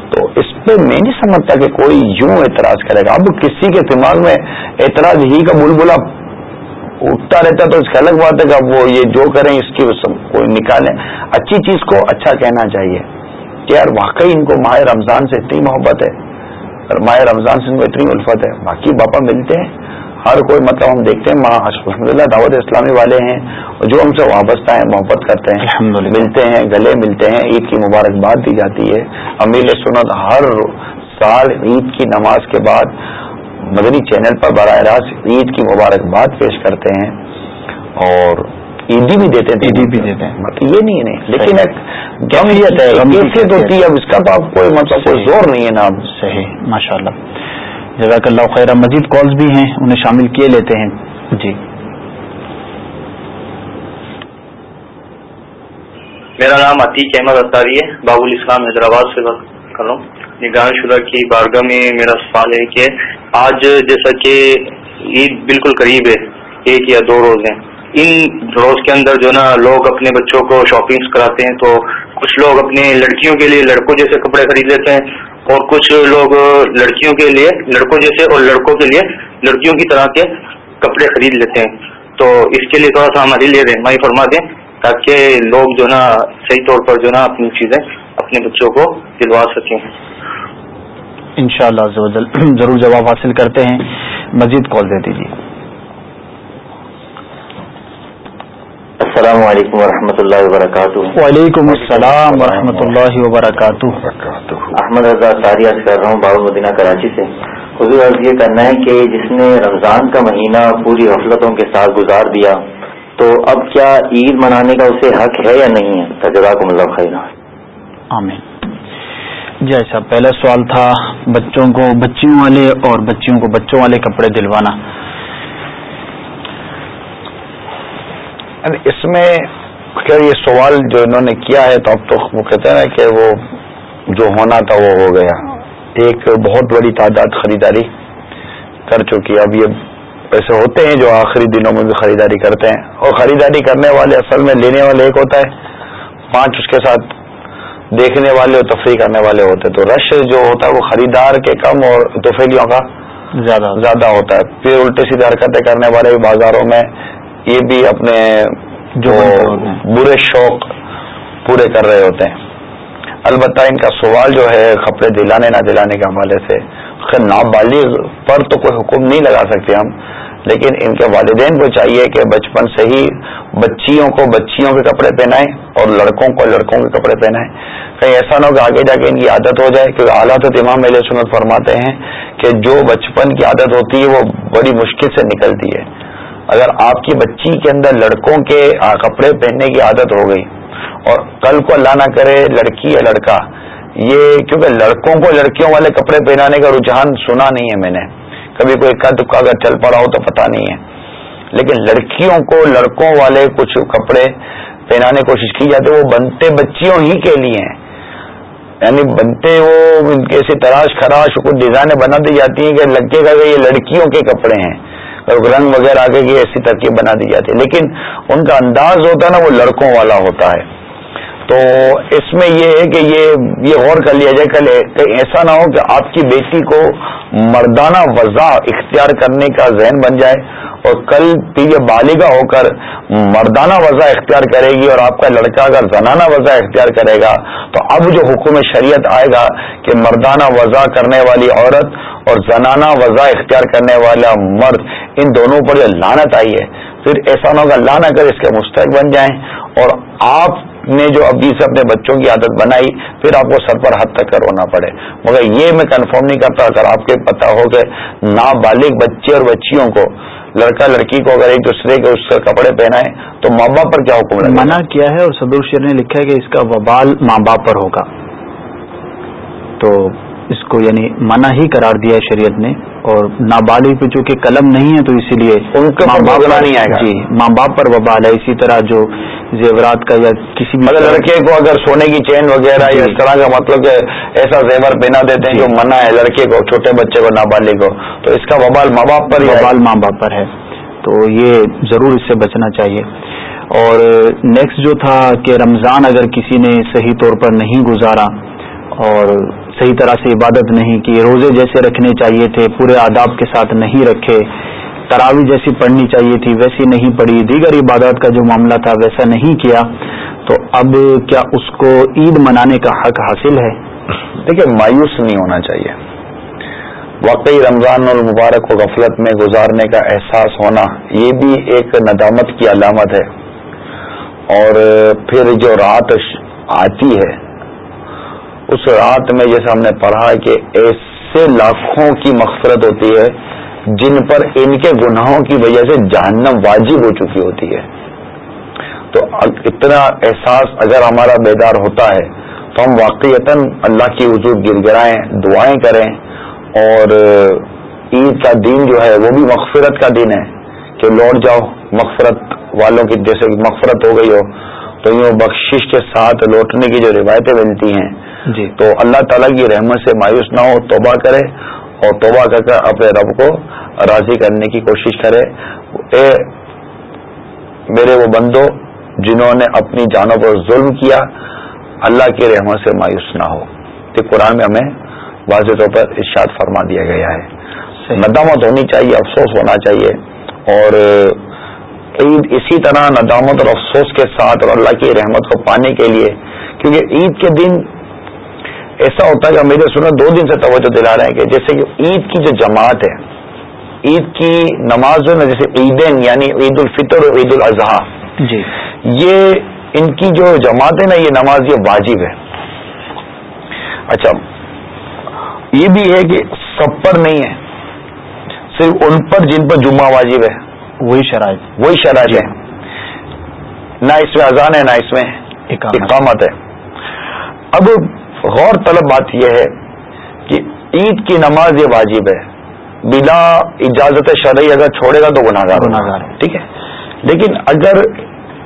تو اس پہ میں نہیں سمجھتا کہ کوئی یوں اعتراض کرے گا۔ اب کسی کے دماغ میں اعتراض ہی کا بلبلا اٹھتا رہتا تو اس کی الگ بات ہے کہ وہ یہ جو کریں اس کی کوئی نکالیں۔ اچھی چیز کو اچھا کہنا چاہیے کہ یار واقعی ان کو ماہ رمضان سے اتنی محبت ہے اور ماہ رمضان سے ان کو اتنی الفت ہے۔ باقی باپا ملتے ہیں۔ ہر کوئی مطلب ہم دیکھتے ہیں ماں الحمد للہ دعوت اسلامی والے ہیں جو ہم سے وابستہ ہیں محبت کرتے ہیں۔ ملتے ہیں گلے ملتے ہیں عید کی مبارکباد دی جاتی ہے۔ امیل سنت ہر سال عید کی نماز کے بعد مدنی چینل پر براہ راست عید کی مبارکباد پیش کرتے ہیں اور عیدی بھی دیتے ہیں عیدی بھی دیتے ہیں. مطلب یہ نہیں ہے لیکن ایک گمیت ہے ہوتی ہے. اب اس کا تو آپ کوئی مطلب کوئی زور نہیں ہے نا اب صحیح. ماشاء اللہ جزاک اللہ خیر مزید کالز بھی ہیں انہیں شامل کیے لیتے ہیں. جی. میرا نام عتیق احمد اطاری ہے باب الاسلام حیدرآباد سے بات کر رہا ہوں نگاہ شدہ کی بارگاہ میں میرا سوال ہے کہ آج جیسا کہ عید بالکل قریب ہے، ایک یا دو روز ہیں۔ ان روز کے اندر جو نا، لوگ اپنے بچوں کو شاپنگ کراتے ہیں تو کچھ لوگ اپنے لڑکیوں کے لیے لڑکوں جیسے کپڑے خرید لیتے ہیں اور کچھ لوگ لڑکیوں کے لیے، لڑکوں جیسے اور لڑکوں کے لیے لڑکیوں کی طرح کے کپڑے خرید لیتے ہیں۔ تو اس کے لیے تھوڑا سا ہماری لیے رہنمائی فرما دیں۔ تاکہ لوگ جو نا صحیح طور پر جو نا اپنی چیزیں اپنے بچوں کو دلوا سکیں۔ ان شاء اللہ ضرور جواب حاصل کرتے ہیں۔ مزید کال دے دیجیے۔ السلام علیکم ورحمۃ اللہ وبرکاتہ۔ وعلیکم السلام ورحمۃ اللہ وبرکاتہ۔ احمد رضا تاریخ کر رہا ہوں بابل مدینہ کراچی سے۔ حضور عرض یہ کرنا ہے کہ جس نے رمضان کا مہینہ پوری غفلتوں کے ساتھ گزار دیا تو اب کیا عید منانے کا اسے حق ہے یا نہیں ہے؟ تجربہ کو مطلب خیرہ آمین۔ جی پہلا سوال تھا بچوں کو بچیوں والے اور بچیوں کو بچوں والے کپڑے دلوانا۔ یعنی اس میں خیر یہ سوال جو انہوں نے کیا ہے تو اب تو وہ کہتے ہیں کہ وہ جو ہونا تھا وہ ہو گیا۔ ایک بہت بڑی تعداد خریداری کر چکی اب یہ ایسے ہوتے ہیں جو آخری دنوں میں بھی خریداری کرتے ہیں۔ اور خریداری کرنے والے اصل میں لینے والے ایک ہوتا ہے۔ پانچ اس کے ساتھ دیکھنے والے اور تفریح کرنے والے ہوتے تو رش جو ہوتا ہے وہ خریدار کے کم اور توفیلیوں کا زیادہ زیادہ ہوتا ہے۔ پھر الٹے سیدھے حرکتیں کرنے والے بازاروں میں یہ بھی اپنے جو برے شوق پورے کر رہے ہوتے ہیں۔ البتہ ان کا سوال جو ہے کپڑے دلانے نہ دلانے کے حوالے سے نابالغ پر تو کوئی حکم نہیں لگا سکتے ہم۔ لیکن ان کے والدین کو چاہیے کہ بچپن سے ہی بچیوں کو بچیوں کے کپڑے پہنائیں اور لڑکوں کو لڑکوں کے کپڑے پہنائیں۔ کہیں ایسا نہ ہو کہ آگے جا کے ان کی عادت ہو جائے، کیونکہ اعلیٰ تو امام میلے سنت فرماتے ہیں کہ جو بچپن کی عادت ہوتی ہے وہ بڑی مشکل سے نکلتی ہے۔ اگر آپ کی بچی کے اندر لڑکوں کے کپڑے پہننے کی عادت ہو گئی اور کل کو اللہ نہ کرے لڑکی یا لڑکا، یہ کیونکہ لڑکوں کو لڑکیوں والے کپڑے پہنانے کا رجحان سنا نہیں ہے میں نے۔ کبھی کوئی کا دکا اگر چل پڑا ہو تو پتا نہیں ہے۔ لیکن لڑکیوں کو، لڑکوں والے کچھ کپڑے پہنانے کی کوشش کی جاتی ہے، وہ بنتے بچیوں ہی کے لیے ہیں۔ یعنی بنتے وہ کیسی تراش خراش کچھ ڈیزائنیں بنا دی جاتی ہیں کہ لگے گا کہ یہ لڑکیوں کے کپڑے ہیں۔ رنگ وغیرہ آگے کی ایسی ترکیب بنا دی جاتی ہے۔ لیکن ان کا انداز ہوتا ہے نا، وہ لڑکوں والا ہوتا ہے۔ تو اس میں یہ ہے کہ یہ یہ غور کر لیا جائے کل ایسا نہ ہو کہ آپ کی بیٹی کو مردانہ وضع اختیار کرنے کا ذہن بن جائے اور کل پھر یہ بالغہ ہو کر مردانہ وضع اختیار کرے گی اور آپ کا لڑکا اگر زنانہ وضع اختیار کرے گا، تو اب جو حکم شریعت آئے گا کہ مردانہ وضع کرنے والی عورت اور زنانہ وضع اختیار کرنے والا مرد، ان دونوں پر جو لانت آئی ہے، پھر ایسا نہ ہوگا اللہ نہ کر اس کے مستحق بن جائیں اور آپ نے جو ابھی سے اپنے بچوں کی عادت بنائی، پھر آپ کو سر پر حد تک کرونا پڑے۔ مگر یہ میں کنفرم نہیں کرتا، اگر آپ کے پتا ہو کہ نابالغ بچے اور بچیوں کو، لڑکا لڑکی کو اگر ایک دوسرے کے اس سے کپڑے پہنائے تو ماں باپ پر کیا حکم لگا منع کیا ہے اور صدر شیر نے لکھا ہے کہ اس کا وبال ماں باپ پر ہوگا۔ تو اس کو یعنی منع ہی قرار دیا ہے شریعت نے۔ اور نابالغ پہ چونکہ قلم نہیں ہے تو اسی لیے ماں باپ نہیں آئے گا۔ جی ماں باپ پر وبال ہے اسی طرح جو زیورات کا یا کسی بھی لڑکے کو اگر سونے کی چین وغیرہ یا اس طرح کا مطلب کہ ایسا زیور پہنا دیتے ہیں جو جی۔ منع ہے لڑکے کو چھوٹے بچے کو نابالغ کو۔ تو اس کا وبال ماں باپ پر وبال ماں باپ پر ہے۔ تو یہ ضرور اس سے بچنا چاہیے۔ اور نیکسٹ جو تھا کہ رمضان اگر کسی نے صحیح طور پر نہیں گزارا اور صحیح طرح سے عبادت نہیں کی، روزے جیسے رکھنے چاہیے تھے، پورے آداب کے ساتھ نہیں رکھے تراوی جیسی پڑھنی چاہیے تھی، ویسی نہیں پڑھی، دیگر عبادات کا جو معاملہ تھا ویسا نہیں کیا۔ تو اب کیا اس کو عید منانے کا حق حاصل ہے؟ دیکھیے، مایوس نہیں ہونا چاہیے۔ واقعی رمضان المبارک کو غفلت میں گزارنے کا احساس ہونا، یہ بھی ایک ندامت کی علامت ہے۔ اور پھر جو رات آتی ہے اس رات میں جیسے ہم نے پڑھا کہ ایسے لاکھوں کی مغفرت ہوتی ہے جن پر ان کے گناہوں کی وجہ سے جہنم واجب ہو چکی ہوتی ہے۔ تو اتنا احساس اگر ہمارا بیدار ہوتا ہے تو ہم واقعیت اللہ کی حضور گر گرائیں دعائیں کریں اور عید کا دن جو ہے وہ بھی مغفرت کا دن ہے کہ لوٹ جاؤ، مغفرت والوں کی جیسے مغفرت ہو گئی ہو۔ تو یوں بخشش کے ساتھ لوٹنے کی جو روایتیں ملتی ہیں جی۔ تو اللہ تعالیٰ کی رحمت سے مایوس نہ ہو توبہ کرے اور توبہ کر کر اپنے رب کو راضی کرنے کی کوشش کرے۔ میرے وہ بندو جنہوں نے اپنی جانوں پر ظلم کیا اللہ کی رحمت سے مایوس نہ ہو۔ تو قرآن میں ہمیں واضح طور پر ارشاد فرما دیا گیا ہے۔ ندامت ہونی چاہیے افسوس ہونا چاہیے اور عید اسی طرح ندامت اور افسوس کے ساتھ اور اللہ کی رحمت کو پانے کے لیے کیونکہ عید کے دن ایسا ہوتا ہے کہ میرے سنا دو دن سے توجہ دلا رہے ہیں کہ جیسے کہ عید کی جو جماعت ہے عید کی نماز جو جیسے عیدین یعنی عید الفطر اور عید الاضحیٰ۔ جی۔ یہ ان کی جو جماعت ہے نا یہ نماز یہ واجب ہے۔ اچھا یہ بھی ہے کہ سب پر نہیں ہے صرف ان پر جن پر جمعہ واجب ہے۔ وہی شرائط وہی شرائط ہے نہ اس میں اذان ہے نہ اس میں اقامت۔ ہے۔ اب غور طلب بات یہ ہے کہ عید کی نماز یہ واجب ہے۔ بلا اجازت شرعی اگر چھوڑے گا تو گناہ گار گناہ ٹھیک ہے۔ لیکن اگر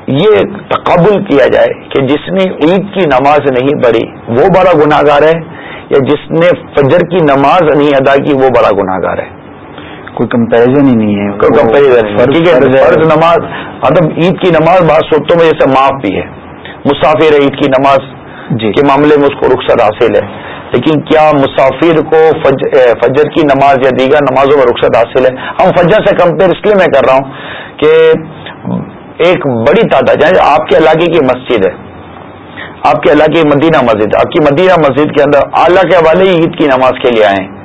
یہ تقابل کیا جائے کہ جس نے عید کی نماز نہیں پڑھی وہ بڑا گناہ گار ہے یا جس نے فجر کی نماز نہیں ادا کی وہ بڑا گناہ گار ہے۔ کوئی کمپیرزن ہی نہیں ہے۔ کوئی کمپیرزن فرض نماز مطلب عید کی نماز بعض صورتوں میں جیسے معاف بھی ہے۔ مسافر ہے عید کی نماز جی۔ کے معاملے میں اس کو رخصت حاصل ہے۔ لیکن کیا مسافر کو فجر کی نماز یا دیگر نمازوں میں رخصت حاصل ہے؟ ہم فجر سے کمپیئر اس لیے میں کر رہا ہوں کہ ایک بڑی تعداد یعنی آپ کے علاقے کی مسجد ہے۔ آپ کے علاقے کی مدینہ مسجد آپ کی مدینہ مسجد کے اندر اعلیٰ کے حوالے ہی عید کی نماز کے لیے آئے ہیں۔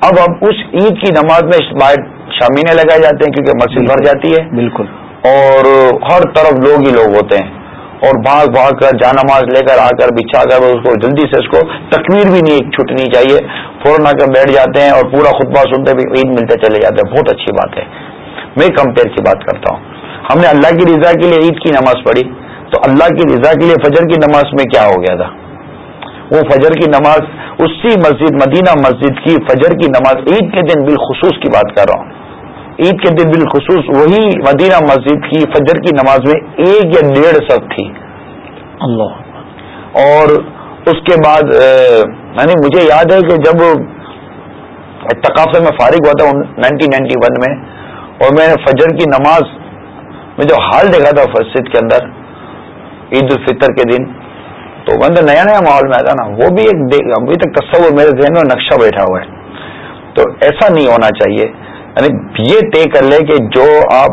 اب اب اس عید کی نماز میں باہر شامینیں لگائے جاتے ہیں کیونکہ مسجد بھر جاتی ہے۔ بالکل۔ اور ہر طرف لوگ ہی لوگ ہوتے ہیں۔ اور بھاگ بھاگ کر جا نماز لے کر آ کر بچھا کر اس کو جلدی سے اس کو تکمیر بھی نہیں چھٹنی چاہیے۔ فوراً آ کر بیٹھ جاتے ہیں اور پورا خطبہ سنتے بھی عید ملتے چلے جاتے ہیں۔ بہت اچھی بات ہے۔ میں کمپیئر کی بات کرتا ہوں۔ ہم نے اللہ کی رضا کے لیے عید کی نماز پڑھی۔ تو اللہ کی رضا کے لیے فجر کی نماز میں کیا ہو گیا تھا؟ وہ فجر کی نماز اسی مسجد مدینہ مسجد کی فجر کی نماز عید کے دن بالخصوص کی بات کر رہا ہوں۔ عید کے دن بالخصوص وہی مدینہ مسجد کی فجر کی نماز میں ایک یا ڈیڑھ سب تھی۔ اللہ۔ اور اس کے بعد یعنی مجھے یاد ہے کہ جب تقافت میں فارغ ہوا تھا نائنٹین نائنٹی ون میں اور میں نے فجر کی نماز میں جو حال دیکھا تھا مسجد کے اندر عید الفطر کے دن تو بندہ نیا نیا ماحول میں آتا نا، وہ بھی ایک ابھی تک تصور میرے ذہن میں نقشہ بیٹھا ہوا ہے۔ تو ایسا نہیں ہونا چاہیے۔ یعنی یہ طے کر لے کہ جو آپ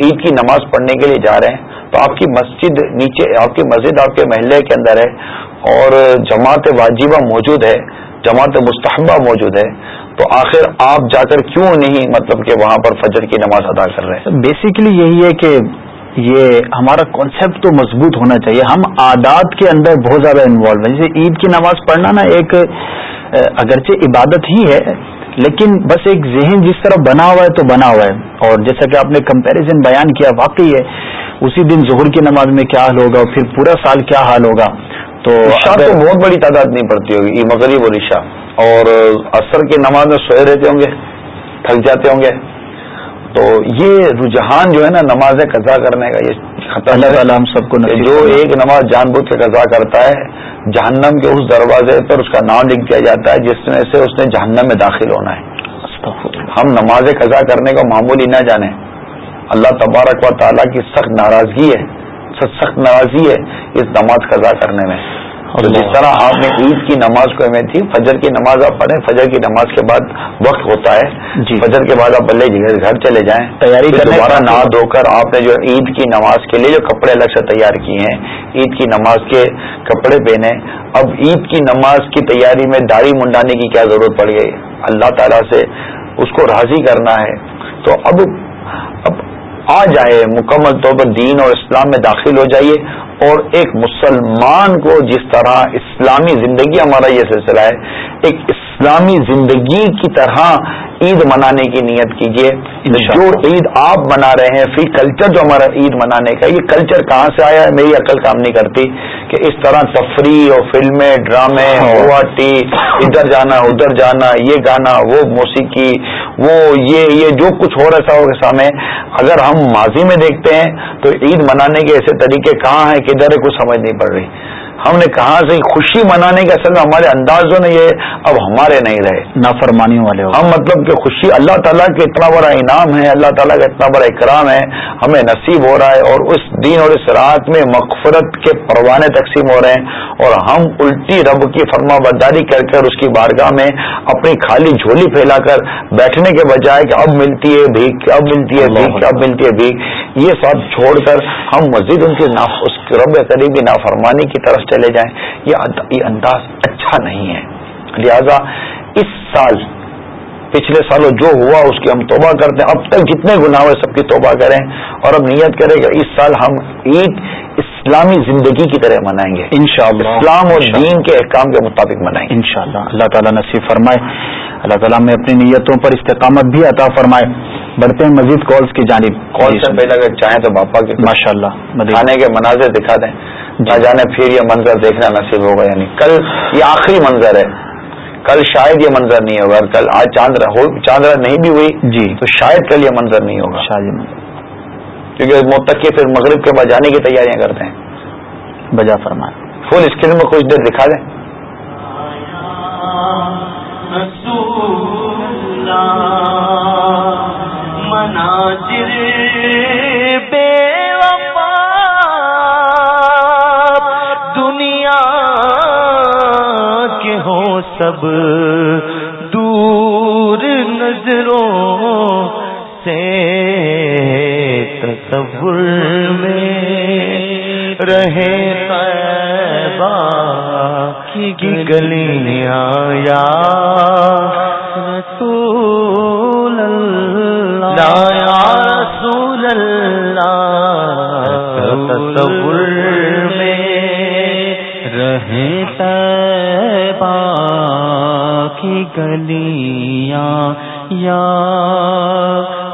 عید کی نماز پڑھنے کے لیے جا رہے ہیں، تو آپ کی مسجد نیچے، آپ کی مسجد آپ کے محلے کے اندر ہے اور جماعت واجبہ موجود ہے، جماعت مستحبہ موجود ہے۔ تو آخر آپ جا کر کیوں نہیں مطلب کہ وہاں پر فجر کی نماز ادا کر رہے ہیں؟ بیسیکلی یہی ہے کہ یہ ہمارا کانسیپٹ تو مضبوط ہونا چاہیے۔ ہم عادات کے اندر بہت زیادہ انوالو ہیں۔ جیسے عید کی نماز پڑھنا نا ایک اگرچہ عبادت ہی ہے لیکن بس ایک ذہن جس طرح بنا ہوا ہے تو بنا ہوا ہے۔ اور جیسا کہ آپ نے کمپیریزن بیان کیا واقعی ہے اسی دن ظہر کی نماز میں کیا حال ہوگا پھر پورا سال کیا حال ہوگا۔ تو بہت بڑی تعداد نہیں پڑتی ہوگی مغرب اور عشاء اور اثر کی نماز میں سوئے رہتے ہوں گے تھک جاتے ہوں گے۔ تو یہ رجحان جو ہے نا نماز قضا کرنے کا یہ اللہ تعالیٰ ہم سب کو جو ایک نماز جان بوجھ کے قضا کرتا ہے جہنم کے اس دروازے پر اس کا نام لکھ دیا جاتا ہے جس میں سے اس نے جہنم میں داخل ہونا ہے۔ ہم نماز قضا کرنے کو معمولی نہ جانیں۔ اللہ تبارک و تعالیٰ کی سخت ناراضگی ہے سخت ناراضی ہے اس نماز قضا کرنے میں۔ تو جس طرح آپ نے عید کی نماز کو اہمیت تھی فجر کی نماز آپ پڑھیں فجر کی نماز کے بعد وقت ہوتا ہے۔ جی۔ فجر کے بعد آپ بلے گھر چلے جائیں۔ تیاری دوبارہ نہا دھو کر آپ نے جو عید کی نماز کے لیے جو کپڑے الگ سے تیار کیے ہیں عید کی نماز کے کپڑے پہنے۔ اب عید کی نماز کی تیاری میں داڑھی منڈانے کی کیا ضرورت پڑ گئی؟ اللہ تعالیٰ سے اس کو راضی کرنا ہے۔ تو اب اب آ جائے مکمل طور پر دین اور اسلام میں داخل ہو جائیے۔ اور ایک مسلمان کو جس طرح اسلامی زندگی ہمارا یہ سلسلہ ہے ایک اسلامی زندگی کی طرح عید منانے کی نیت کیجیے جو عید آپ منا رہے ہیں فی کلچر جو ہمارا عید منانے کا یہ کلچر کہاں سے آیا ہے؟ میری عقل کام نہیں کرتی کہ اس طرح تفریح اور فلمیں ڈرامے ہوا ٹی ادھر جانا ادھر جانا یہ گانا وہ موسیقی وہ یہ یہ جو کچھ ہو رہا تھا سامنے۔ اگر ہم ماضی میں دیکھتے ہیں تو عید منانے کے ایسے طریقے کہاں ہیں ہے کچھ سمجھ نہیں پڑ رہی۔ ہم نے کہاں سے خوشی منانے کے اصل میں ہمارے اندازوں نے یہ اب ہمارے نہیں رہے۔ نافرمانیوں والے ہم مطلب کہ خوشی اللہ تعالیٰ کے اتنا بڑا انعام ہے اللہ تعالیٰ کا اتنا بڑا اکرام ہے ہمیں نصیب ہو رہا ہے اور اس دن اور اس رات میں مغفرت کے پروانے تقسیم ہو رہے ہیں اور ہم الٹی رب کی فرما برداری کر کر اس کی بارگاہ میں اپنی خالی جھولی پھیلا کر بیٹھنے کے بجائے کہ اب ملتی ہے بھیک اب ملتی ہے بھیک اب ملتی ہے بھیک یہ سب چھوڑ کر ہم مزید ان کی اس رب قریبی نافرمانی کی طرف چلے جائیں یہ انداز اچھا نہیں ہے۔ لہذا اس سال پچھلے سالوں جو ہوا اس کی ہم توبہ کرتے ہیں۔ اب تک جتنے گناہ ہوئے سب کی توبہ کریں اور اب نیت کریں کہ اس سال ہم عید اسلامی زندگی کی طرح منائیں گے۔ انشاءاللہ۔ اسلام اور دین کے احکام کے مطابق منائیں گے۔ انشاءاللہ۔ اللہ تعالیٰ نصیب فرمائے۔ اللہ تعالیٰ میں اپنی نیتوں پر استقامت بھی عطا فرمائے۔ بڑھتے ہیں مزید کالس کی جانب۔ کال سے پہلے اگر چاہیں تو باپا کے ماشاء اللہ کھانے کے مناظر دکھا دیں۔ نہ جانے پھر یہ منظر دیکھنا نصیب ہوگا یعنی کل یہ آخری منظر ہے۔ کل شاید یہ منظر نہیں ہوگا کل آج چاند چاند نہیں بھی ہوئی جی۔ تو شاید کل یہ منظر نہیں ہوگا۔ شاید کیونکہ متقی پھر مغرب کے بعد جانے کی تیاریاں کرتے ہیں۔ بجا فرمائے فل اسکرین میں کچھ دیر دکھا دیں۔ مناجر سب دور نظروں سے تصور میں رہے کی گلیاں یا تو کی گلیاں، یا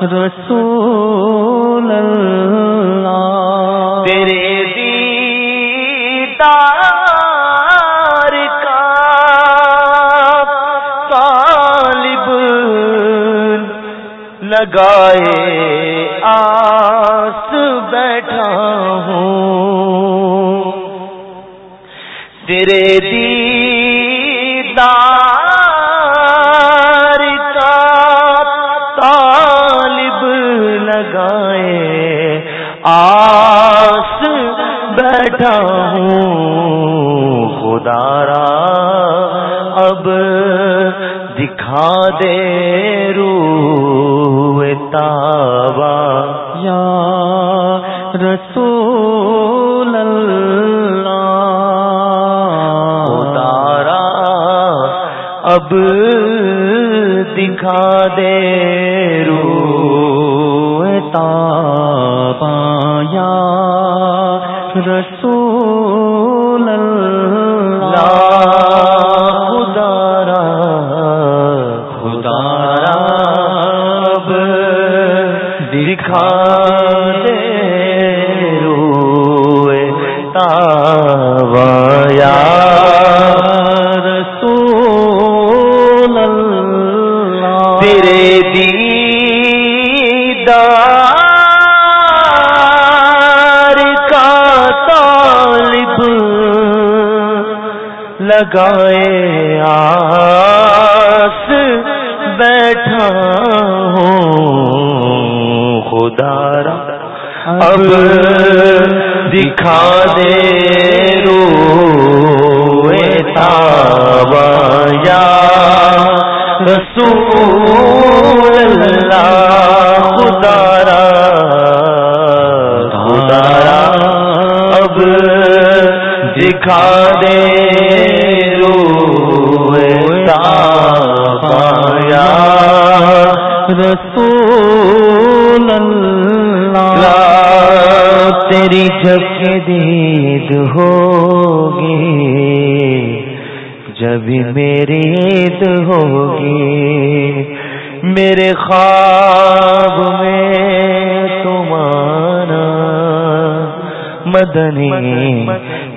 رسول اللہ۔ تیرے دیدار کا طالب لگائے آس بیٹھا ہوں۔ تیرے دیدار بیٹھا ہوں خدارا اب دکھا دے رو تابا۔ یا رسول اللہ۔ تارا اب دکھا دے رو تابا۔ یا رسول لگائے آس بیٹھا ہوں، خدا اب دکھا دے رو تابا یا رسول اللہ خدارا خدارا اب دکھا دے رسول اللہ، تیری جب دید ہوگی۔ جب میری عید ہوگی، میرے خواب میں تمہارا مدنی،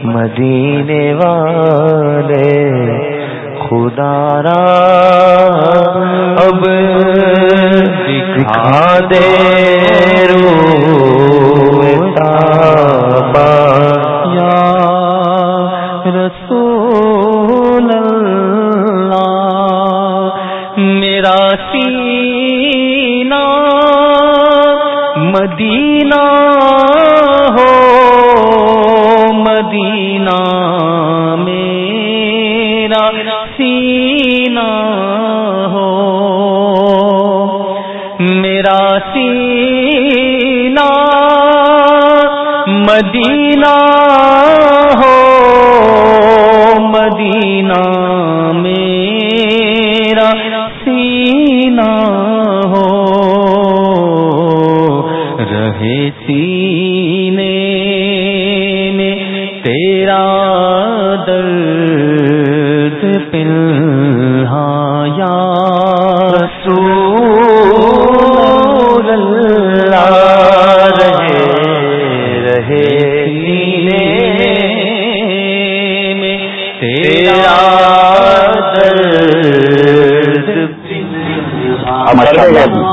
مدینے والے۔ خدا را اب دکھا دے روتا یا رسول اللہ میرا سینہ مدینہ مدینہ ہو مدینہ میرا سینہ ہو۔ رہے سینے میں تیرا در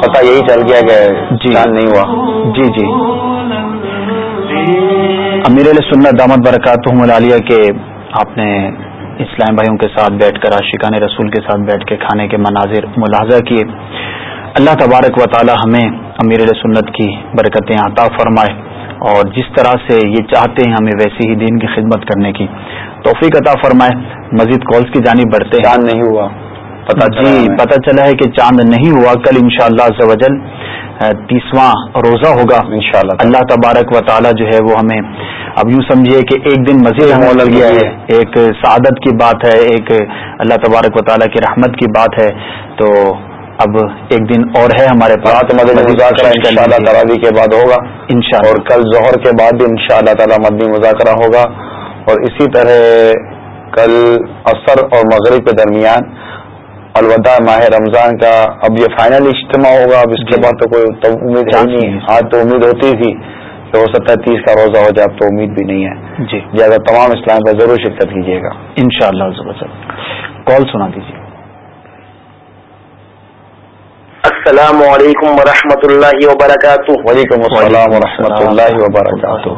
پتا یہی چل گیا کہ جی۔ نہیں ہوا۔ جی جی۔ امیر علیہ سنت دامت برکات عالیہ کے آپ نے اسلام بھائیوں کے ساتھ بیٹھ کر عاشقان رسول کے ساتھ بیٹھ کے کھانے کے مناظر ملاحظہ کیے۔ اللہ تبارک و تعالی ہمیں امیر علیہ سنت کی برکتیں عطا فرمائے اور جس طرح سے یہ چاہتے ہیں ہمیں ویسی ہی دین کی خدمت کرنے کی توفیق عطا فرمائے۔ مزید کالس کی جانب بڑھتے ہیں۔ نہیں ہوا۔ پتا جی پتہ چلا ہے کہ چاند نہیں ہوا کل انشاءاللہ شاء اللہ تیسواں روزہ ہوگا۔ انشاءاللہ۔ اللہ تبارک و تعالی جو ہے وہ ہمیں اب یوں سمجھیے کہ ایک دن مزید ہمیں مہلت دیا ہے۔ ایک سعادت کی بات ہے ایک اللہ تبارک و تعالی کی رحمت کی بات ہے۔ تو اب ایک دن اور ہے ہمارے مدنی مذاکرہ ان شاء اللہ تراوی کے بعد ہوگا۔ انشاءاللہ۔ اور کل ظہر کے بعد بھی ان شاء اللہ تعالیٰ مدنی مذاکرہ ہوگا۔ اور اسی طرح کل عصر اور مغرب کے درمیان الوداع ماہ رمضان کا اب یہ فائنل اجتماع ہوگا اب اس کے بعد تو کوئی تو امید ہے نہیں۔ آج تو امید ہوتی تھی کہ ہو سکتا ہے تیس کا روزہ ہو جائے اب تو امید بھی نہیں ہے۔ جی۔ لہٰذا تمام اسلام پر ضرور شرکت کیجیے گا۔ انشاءاللہ شاء کال سنا دیجیے۔ السلام علیکم ورحمۃ اللہ وبرکاتہ۔ وعلیکم السلام ورحمۃ اللہ وبرکاتہ۔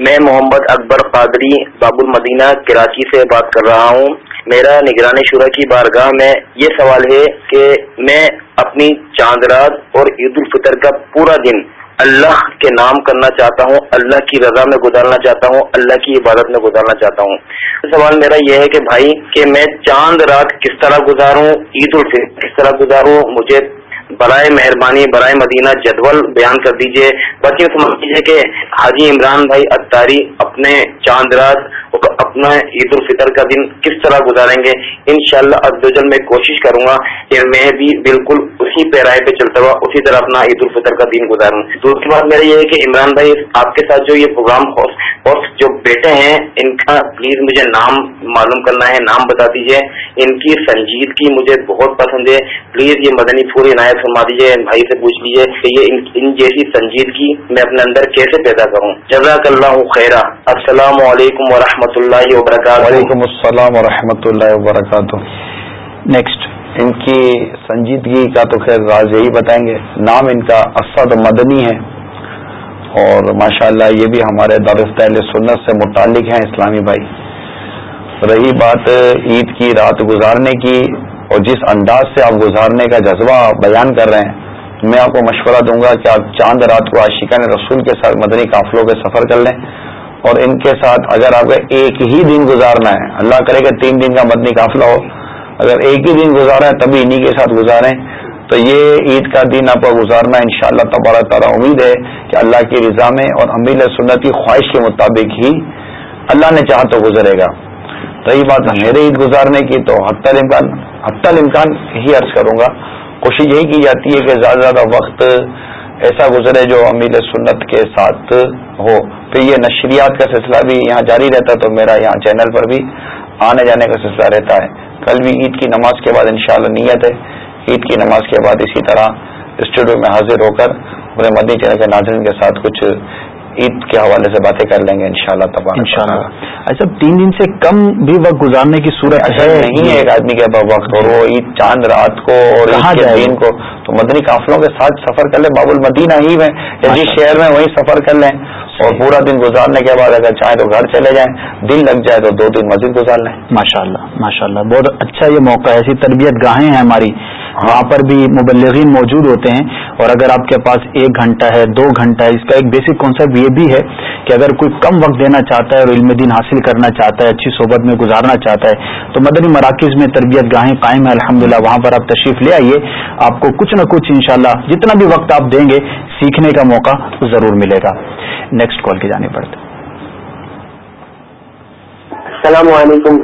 میں محمد اکبر قادری باب المدینہ کراچی سے بات کر رہا ہوں۔ میرا نگران شورا کی بارگاہ میں یہ سوال ہے کہ میں اپنی چاند رات اور عید الفطر کا پورا دن اللہ کے نام کرنا چاہتا ہوں، اللہ کی رضا میں گزارنا چاہتا ہوں، اللہ کی عبادت میں گزارنا چاہتا ہوں۔ سوال میرا یہ ہے کہ بھائی، کہ میں چاند رات کس طرح گزاروں، عید الفطر کس طرح گزاروں، مجھے برائے مہربانی، برائے مدینہ جدول بیان کر دیجیے۔ بس یہ سمجھ لیجیے کہ حاجی عمران بھائی اتاری اپنے چاند رات اپنا عید الفطر کا دن کس طرح گزاریں گے؟ انشاءاللہ شاء اللہ میں کوشش کروں گا کہ میں بھی بالکل اسی پیرائے پہ چلتا ہوا اسی طرح اپنا عید الفطر کا دن گزاروں۔ دوسری بات میرا یہ ہے کہ عمران بھائی آپ کے ساتھ جو یہ پروگرام اور جو بیٹے ہیں، ان کا پلیز مجھے نام معلوم کرنا ہے، نام بتا دیجیے ان کی سنجیدگی مجھے بہت پسند ہے۔ پلیز یہ مدنی پھول عنایت فرما دیجیے بھائی سے پوچھ لیجیے کہ یہ ان, جیسی سنجیدگی میں اپنے اندر کیسے پیدا کروں؟ جزاک اللہ خیرہ السلام علیکم ورحمۃ اللہ وبرکاتہ۔ وعلیکم السلام ورحمۃ اللہ وبرکاتہ۔ نیکسٹ ان کی سنجیدگی کا تو خیر راز یہی بتائیں گے۔ نام ان کا اسد مدنی ہے اور ماشاءاللہ یہ بھی ہمارے دارستہ سنت سے متعلق ہیں اسلامی بھائی۔ رہی بات عید کی رات گزارنے کی۔ اور جس انداز سے آپ گزارنے کا جذبہ بیان کر رہے ہیں، میں آپ کو مشورہ دوں گا کہ آپ چاند رات کو عاشقان رسول کے ساتھ مدنی قافلوں کے سفر کر لیں۔ اور ان کے ساتھ اگر آپ کا ایک ہی دن گزارنا ہے، اللہ کرے کہ تین دن کا مدنی قافلہ ہو، اگر ایک ہی دن گزارا ہے، تبھی انہیں کے ساتھ گزاریں۔ تو یہ عید کا دن آپ کو گزارنا ان شاء اللہ تبارک تعالیٰ امید ہے کہ اللہ کی رضا میں اور امیل سنت کی خواہش کے مطابق ہی اللہ نے چاہ تو گزرے گا۔ رہی بات میرے عید گزارنے کی تو حتی الامکان حتی الامکان ہی عرض کروں گا۔ کوشش یہی کی جاتی ہے کہ زیادہ سے زیادہ وقت ایسا گزرے جو امیل سنت کے ساتھ ہو۔ پھر یہ نشریات کا سلسلہ بھی یہاں جاری رہتا تو میرا یہاں چینل پر بھی آنے جانے کا سلسلہ رہتا ہے۔ کل بھی عید کی نماز کے بعد انشاءاللہ نیت ہے۔ عید کی نماز کے بعد اسی طرح اسٹوڈیو میں حاضر ہو کر اپنے مدنی چینل کے ناظرین کے ساتھ کچھ عید کے حوالے سے باتیں کر لیں گے ان شاء اللہ ان شاء اللہ اچھا تین دن سے کم بھی وقت گزارنے کی صورت ایسا ہے؟ نہیں ہے ایک آدمی کے پاس وقت اور وہ عید چاند رات کو اور دن وہ؟ کو تو مدنی قافلوں کے ساتھ سفر کر لیں باب المدینہ ہی میں یا جس شہر میں وہیں سفر کر لیں۔ اور پورا دن گزارنے کے بعد اگر چاہیں تو گھر چلے جائیں دن لگ جائے تو دو دن مسجد گزار لیں۔ ماشاء اللہ ماشاء اللہ بہت اچھا یہ موقع ہے ایسی تربیت گاہیں ہیں ہماری۔ وہاں پر بھی مبلغین موجود ہوتے ہیں اور اگر آپ کے پاس ایک گھنٹہ ہے دو گھنٹہ ہے اس کا ایک بیسک کانسیپٹ یہ بھی ہے کہ اگر کوئی کم وقت دینا چاہتا ہے اور علم دین حاصل کرنا چاہتا ہے اچھی صحبت میں گزارنا چاہتا ہے تو مدنی مراکز میں تربیت گاہیں قائم ہے الحمدللہ وہاں پر آپ تشریف لے آئیے۔ آپ کو کچھ نہ کچھ انشاءاللہ جتنا بھی وقت آپ دیں گے سیکھنے کا موقع ضرور ملے گا۔ نیکسٹ کال کی جانے پڑتے السلام علیکم۔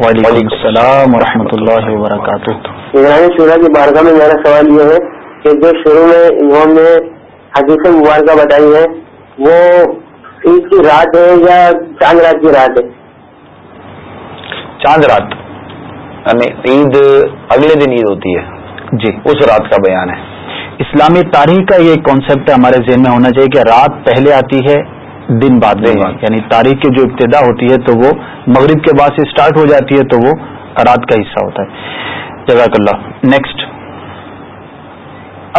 وعلیکم السلام ورحمۃ اللہ وبرکاتہ۔ نگرانی شورا کی بارگاہ میں میرا سوال یہ ہے کہ جو شروع میں انہوں نے حدیث مبارکہ بتائی ہے وہ عید کی رات ہے یا چاند رات کی رات ہے؟ چاند رات یعنی عید اگلے دن عید ہوتی ہے۔ جی۔ اس رات کا بیان ہے۔ اسلامی تاریخ کا یہ کانسیپٹ ہمارے ذہن میں ہونا چاہیے کہ رات پہلے آتی ہے دن بعد میں۔ یعنی تاریخ کی جو ابتدا ہوتی ہے تو وہ مغرب کے بعد سے اسٹارٹ ہو جاتی ہے تو وہ رات کا حصہ ہوتا ہے۔ جزاک اللہ. نیکسٹ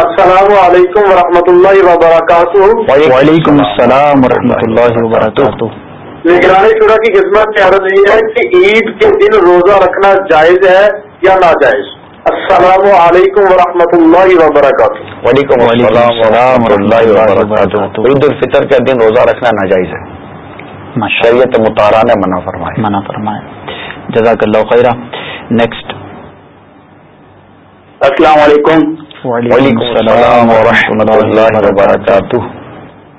السلام علیکم ورحمۃ اللہ وبرکاتہ. وعلیکم السلام ورحمۃ اللہ وبرکاتہ. نگرانی شورا کی خدمت میں عرض یہ ہے کہ عید کے دن روزہ رکھنا جائز ہے یا ناجائز؟ السلام علیکم ورحمۃ اللہ وبرکاتہ. وعلیکم السلام ورحمۃ اللہ وبرکاتہ۔ عید الفطر کے دن روزہ رکھنا ناجائز ہے. شریعت مطالعہ نے منع فرمایا. منع فرمائے جزاک اللہ خیرہ. نیکسٹ السلام علیکم. وعلیکم السلام ورحمۃ اللہ وبرکاتہ۔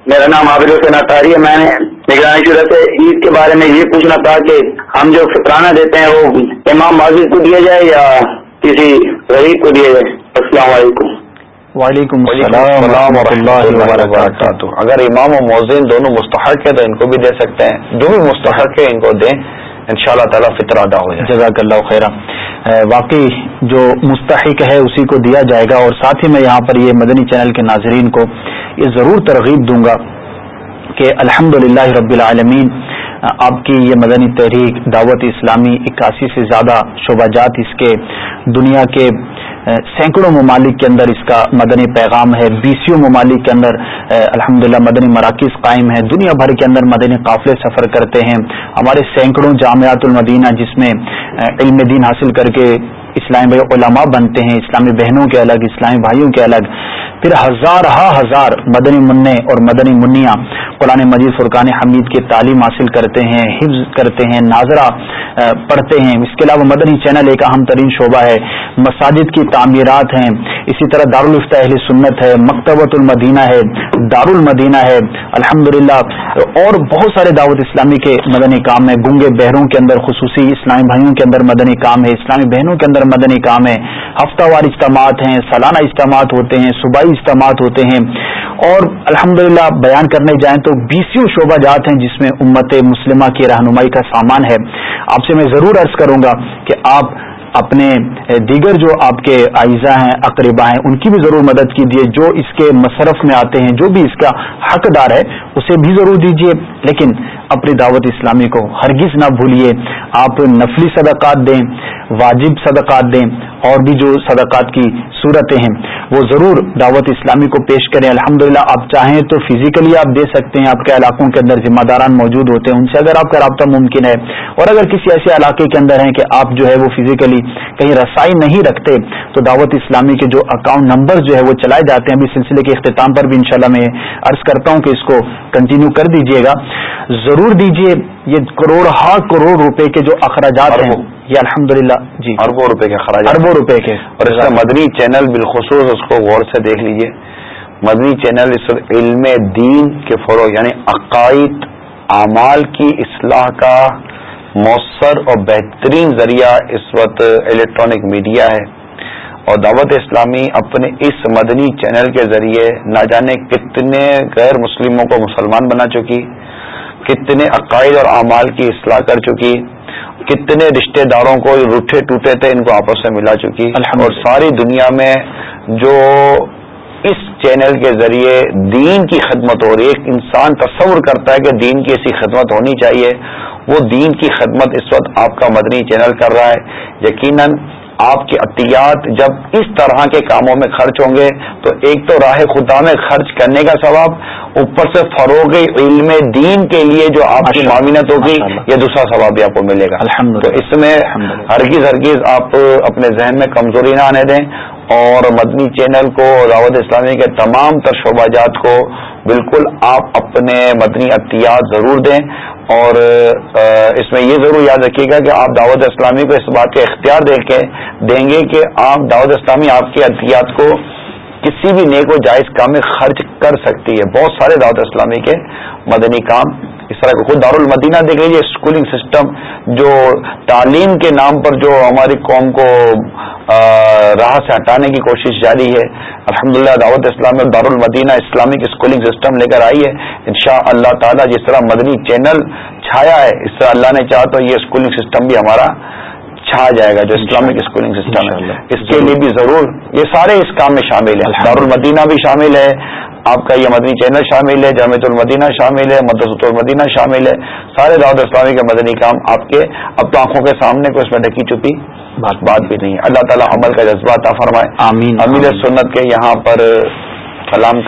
میرا نام عابد حسین اطاری ہے۔ میں نے نگرانی شورا سے عید کے بارے میں یہ پوچھنا تھا کہ ہم جو فطرانہ دیتے ہیں وہ امام مسجد کو دیا جائے یا کسی غریب کو دیا جائے؟ السلام علیکم۔ وعلیکم السلام ورحمۃ اللہ وبرکاتہ۔ اگر امام و مؤذن دونوں مستحق ہے تو ان کو بھی دے سکتے ہیں۔ جو بھی مستحق ہے ان کو دیں۔ ان شاء اللہ تعالیٰ فطر ادا ہو جائے۔ جزاک اللہ خیرہ واقعی جو مستحق ہے، اسی کو دیا جائے گا۔ اور ساتھ ہی میں یہاں پر یہ مدنی چینل کے ناظرین کو یہ ضرور ترغیب دوں گا کہ الحمد رب العالمین، آپ کی یہ مدنی تحریک، دعوت اسلامی اکاسی سے زیادہ شعبہ جات اس کے دنیا کے سینکڑوں ممالک کے اندر اس کا مدنی پیغام ہے، بیسیوں ممالک کے اندر الحمد مدنی مراکز قائم ہے دنیا بھر کے اندر مدنی قافلے سفر کرتے ہیں۔ ہمارے سینکڑوں جامعات المدینہ جس میں علم دین حاصل کر کے اسلامی علماء بنتے ہیں، اسلامی بہنوں کے الگ، اسلامی بھائیوں کے الگ۔ پھر ہزار ہا ہزار مدنی منع اور مدنی منیا قرآن مجید فرقان حمید کی تعلیم حاصل کرتے ہیں، حفظ کرتے ہیں، ناظرہ پڑھتے ہیں۔ اس کے علاوہ مدنی چینل ایک اہم ترین شعبہ ہے۔ مساجد کی تعمیرات ہیں۔ اسی طرح دارالفتا اہل سنت ہے، مکتبۃ المدینہ ہے، دارالمدینہ ہے۔ الحمدللہ۔ اور بہت سارے دعوت اسلامی کے مدنی کام ہیں۔ گنگے بہروں کے اندر خصوصی اسلامی بھائیوں کے اندر مدنی کام ہے اسلامی بہنوں کے اندر مدنی کام ہے ہفتہ وار اجتماعات ہیں، سالانہ اجتماعات ہوتے ہیں۔ صوبائی اجتماعات ہوتے ہیں۔ اور الحمدللہ بیان کرنے جائیں تو بیسیوں شعبہ جات ہیں جس میں امت مسلمہ کی رہنمائی کا سامان ہے۔ آپ سے میں ضرور عرض کروں گا کہ آپ اپنے دیگر جو آپ کے اعزا ہیں اقربا ہیں، ان کی بھی ضرور مدد کیجیے جو اس کے مصرف میں آتے ہیں، جو بھی اس کا حقدار ہے، اسے بھی ضرور دیجیے لیکن اپنی دعوت اسلامی کو ہرگز نہ بھولیے۔ آپ نفلی صدقات دیں، واجب صدقات دیں، اور بھی جو صدقات کی صورتیں ہیں، وہ ضرور دعوت اسلامی کو پیش کریں۔ الحمدللہ، آپ چاہیں تو فزیکلی آپ دے سکتے ہیں، آپ کے علاقوں کے اندر ذمہ داران موجود ہوتے ہیں۔ ان سے اگر آپ کا رابطہ ممکن ہے، اور اگر کسی ایسے علاقے کے اندر ہیں کہ آپ جو ہے وہ فزیکلی کہیں رسائی نہیں رکھتے، تو دعوت اسلامی کے جو اکاؤنٹ نمبر جو ہے وہ چلائے جاتے ہیں۔ ابھی سلسلے کے اختتام پر بھی انشاءاللہ میں عرض کرتا ہوں کہ اس کو کنٹینیو کر دیجیے گا۔ ضرور دیجیے یہ کروڑ ہا کروڑ روپے کے جو اخراجات ہیں۔ یہ الحمدللہ جی۔ اربوں روپے کے خراج اربوں روپے کے۔ اور اس کا مدنی چینل بالخصوص اس کو غور سے دیکھ لیجیے۔ مدنی چینل اس وقت علم دین کے فروغ یعنی عقائد اعمال کی اصلاح کا مؤثر اور بہترین ذریعہ اس وقت الیکٹرانک میڈیا ہے۔ اور دعوت اسلامی اپنے اس مدنی چینل کے ذریعے نہ جانے کتنے غیر مسلموں کو مسلمان بنا چکی۔ کتنے عقائد اور اعمال کی اصلاح کر چکی کتنے رشتہ داروں کو روٹے ٹوٹے تھے ان کو آپس میں ملا چکی۔ اور ساری دنیا میں جو اس چینل کے ذریعے دین کی خدمت ہو رہی ہے ایک انسان تصور کرتا ہے کہ دین کی ایسی خدمت ہونی چاہیے وہ دین کی خدمت اس وقت آپ کا مدنی چینل کر رہا ہے یقیناً آپ کے عطیات جب اس طرح کے کاموں میں خرچ ہوں گے تو ایک تو راہ خدا میں خرچ کرنے کا ثواب اوپر سے فروغ علم دین کے لیے جو آپ کی معاونت ہوگی یہ دوسرا ثواب بھی آپ کو ملے گا۔ تو اس میں ہرگز ہرگز آپ اپنے ذہن میں کمزوری نہ آنے دیں۔ اور مدنی چینل کو، دعوت اسلامی کے تمام تر شعبہ جات کو بالکل آپ اپنے مدنی عطیات ضرور دیں۔ اور اس میں یہ ضرور یاد رکھیے گا کہ آپ دعوت اسلامی کو اس بات کا اختیار دے کے، دیں گے کہ آپ دعوت اسلامی آپ کے عطیات کو کسی بھی نیک و جائز کام میں خرچ کر سکتی ہے۔ بہت سارے دعوت اسلامی کے مدنی کام اس طرح کا خود دارالمدینہ دیکھ لیجیے اسکولنگ سسٹم جو تعلیم کے نام پر جو ہماری قوم کو راہ سے ہٹانے کی کوشش جاری ہے، الحمدللہ دعوت اسلام دارالمدینہ اسلامک اسکولنگ سسٹم لے کر آئی ہے۔ ان شاء اللہ تعالیٰ جس طرح مدنی چینل چھایا ہے، اس طرح اللہ نے چاہا تو یہ اسکولنگ سسٹم بھی ہمارا چھا جائے گا جو اسلامک اسکولنگ سسٹم ہے۔ اس کے لیے بھی ضرور۔ یہ سارے اس کام میں شامل ہیں۔ دارالمدینہ بھی شامل ہے۔ آپ کا یہ مدنی چینل شامل ہے جامع المدینہ شامل ہے مدرسۃ المدینہ شامل ہے۔ سارے دعوت اسلامی کے مدنی کام آپ کے اب تو آنکھوں کے سامنے کو اس میں ڈکی چپی بات بھی نہیں۔ ہے اللہ تعالیٰ عمل کا جذبہ عطا فرمائے۔ آمین۔ امیر سنت کے یہاں پر کلام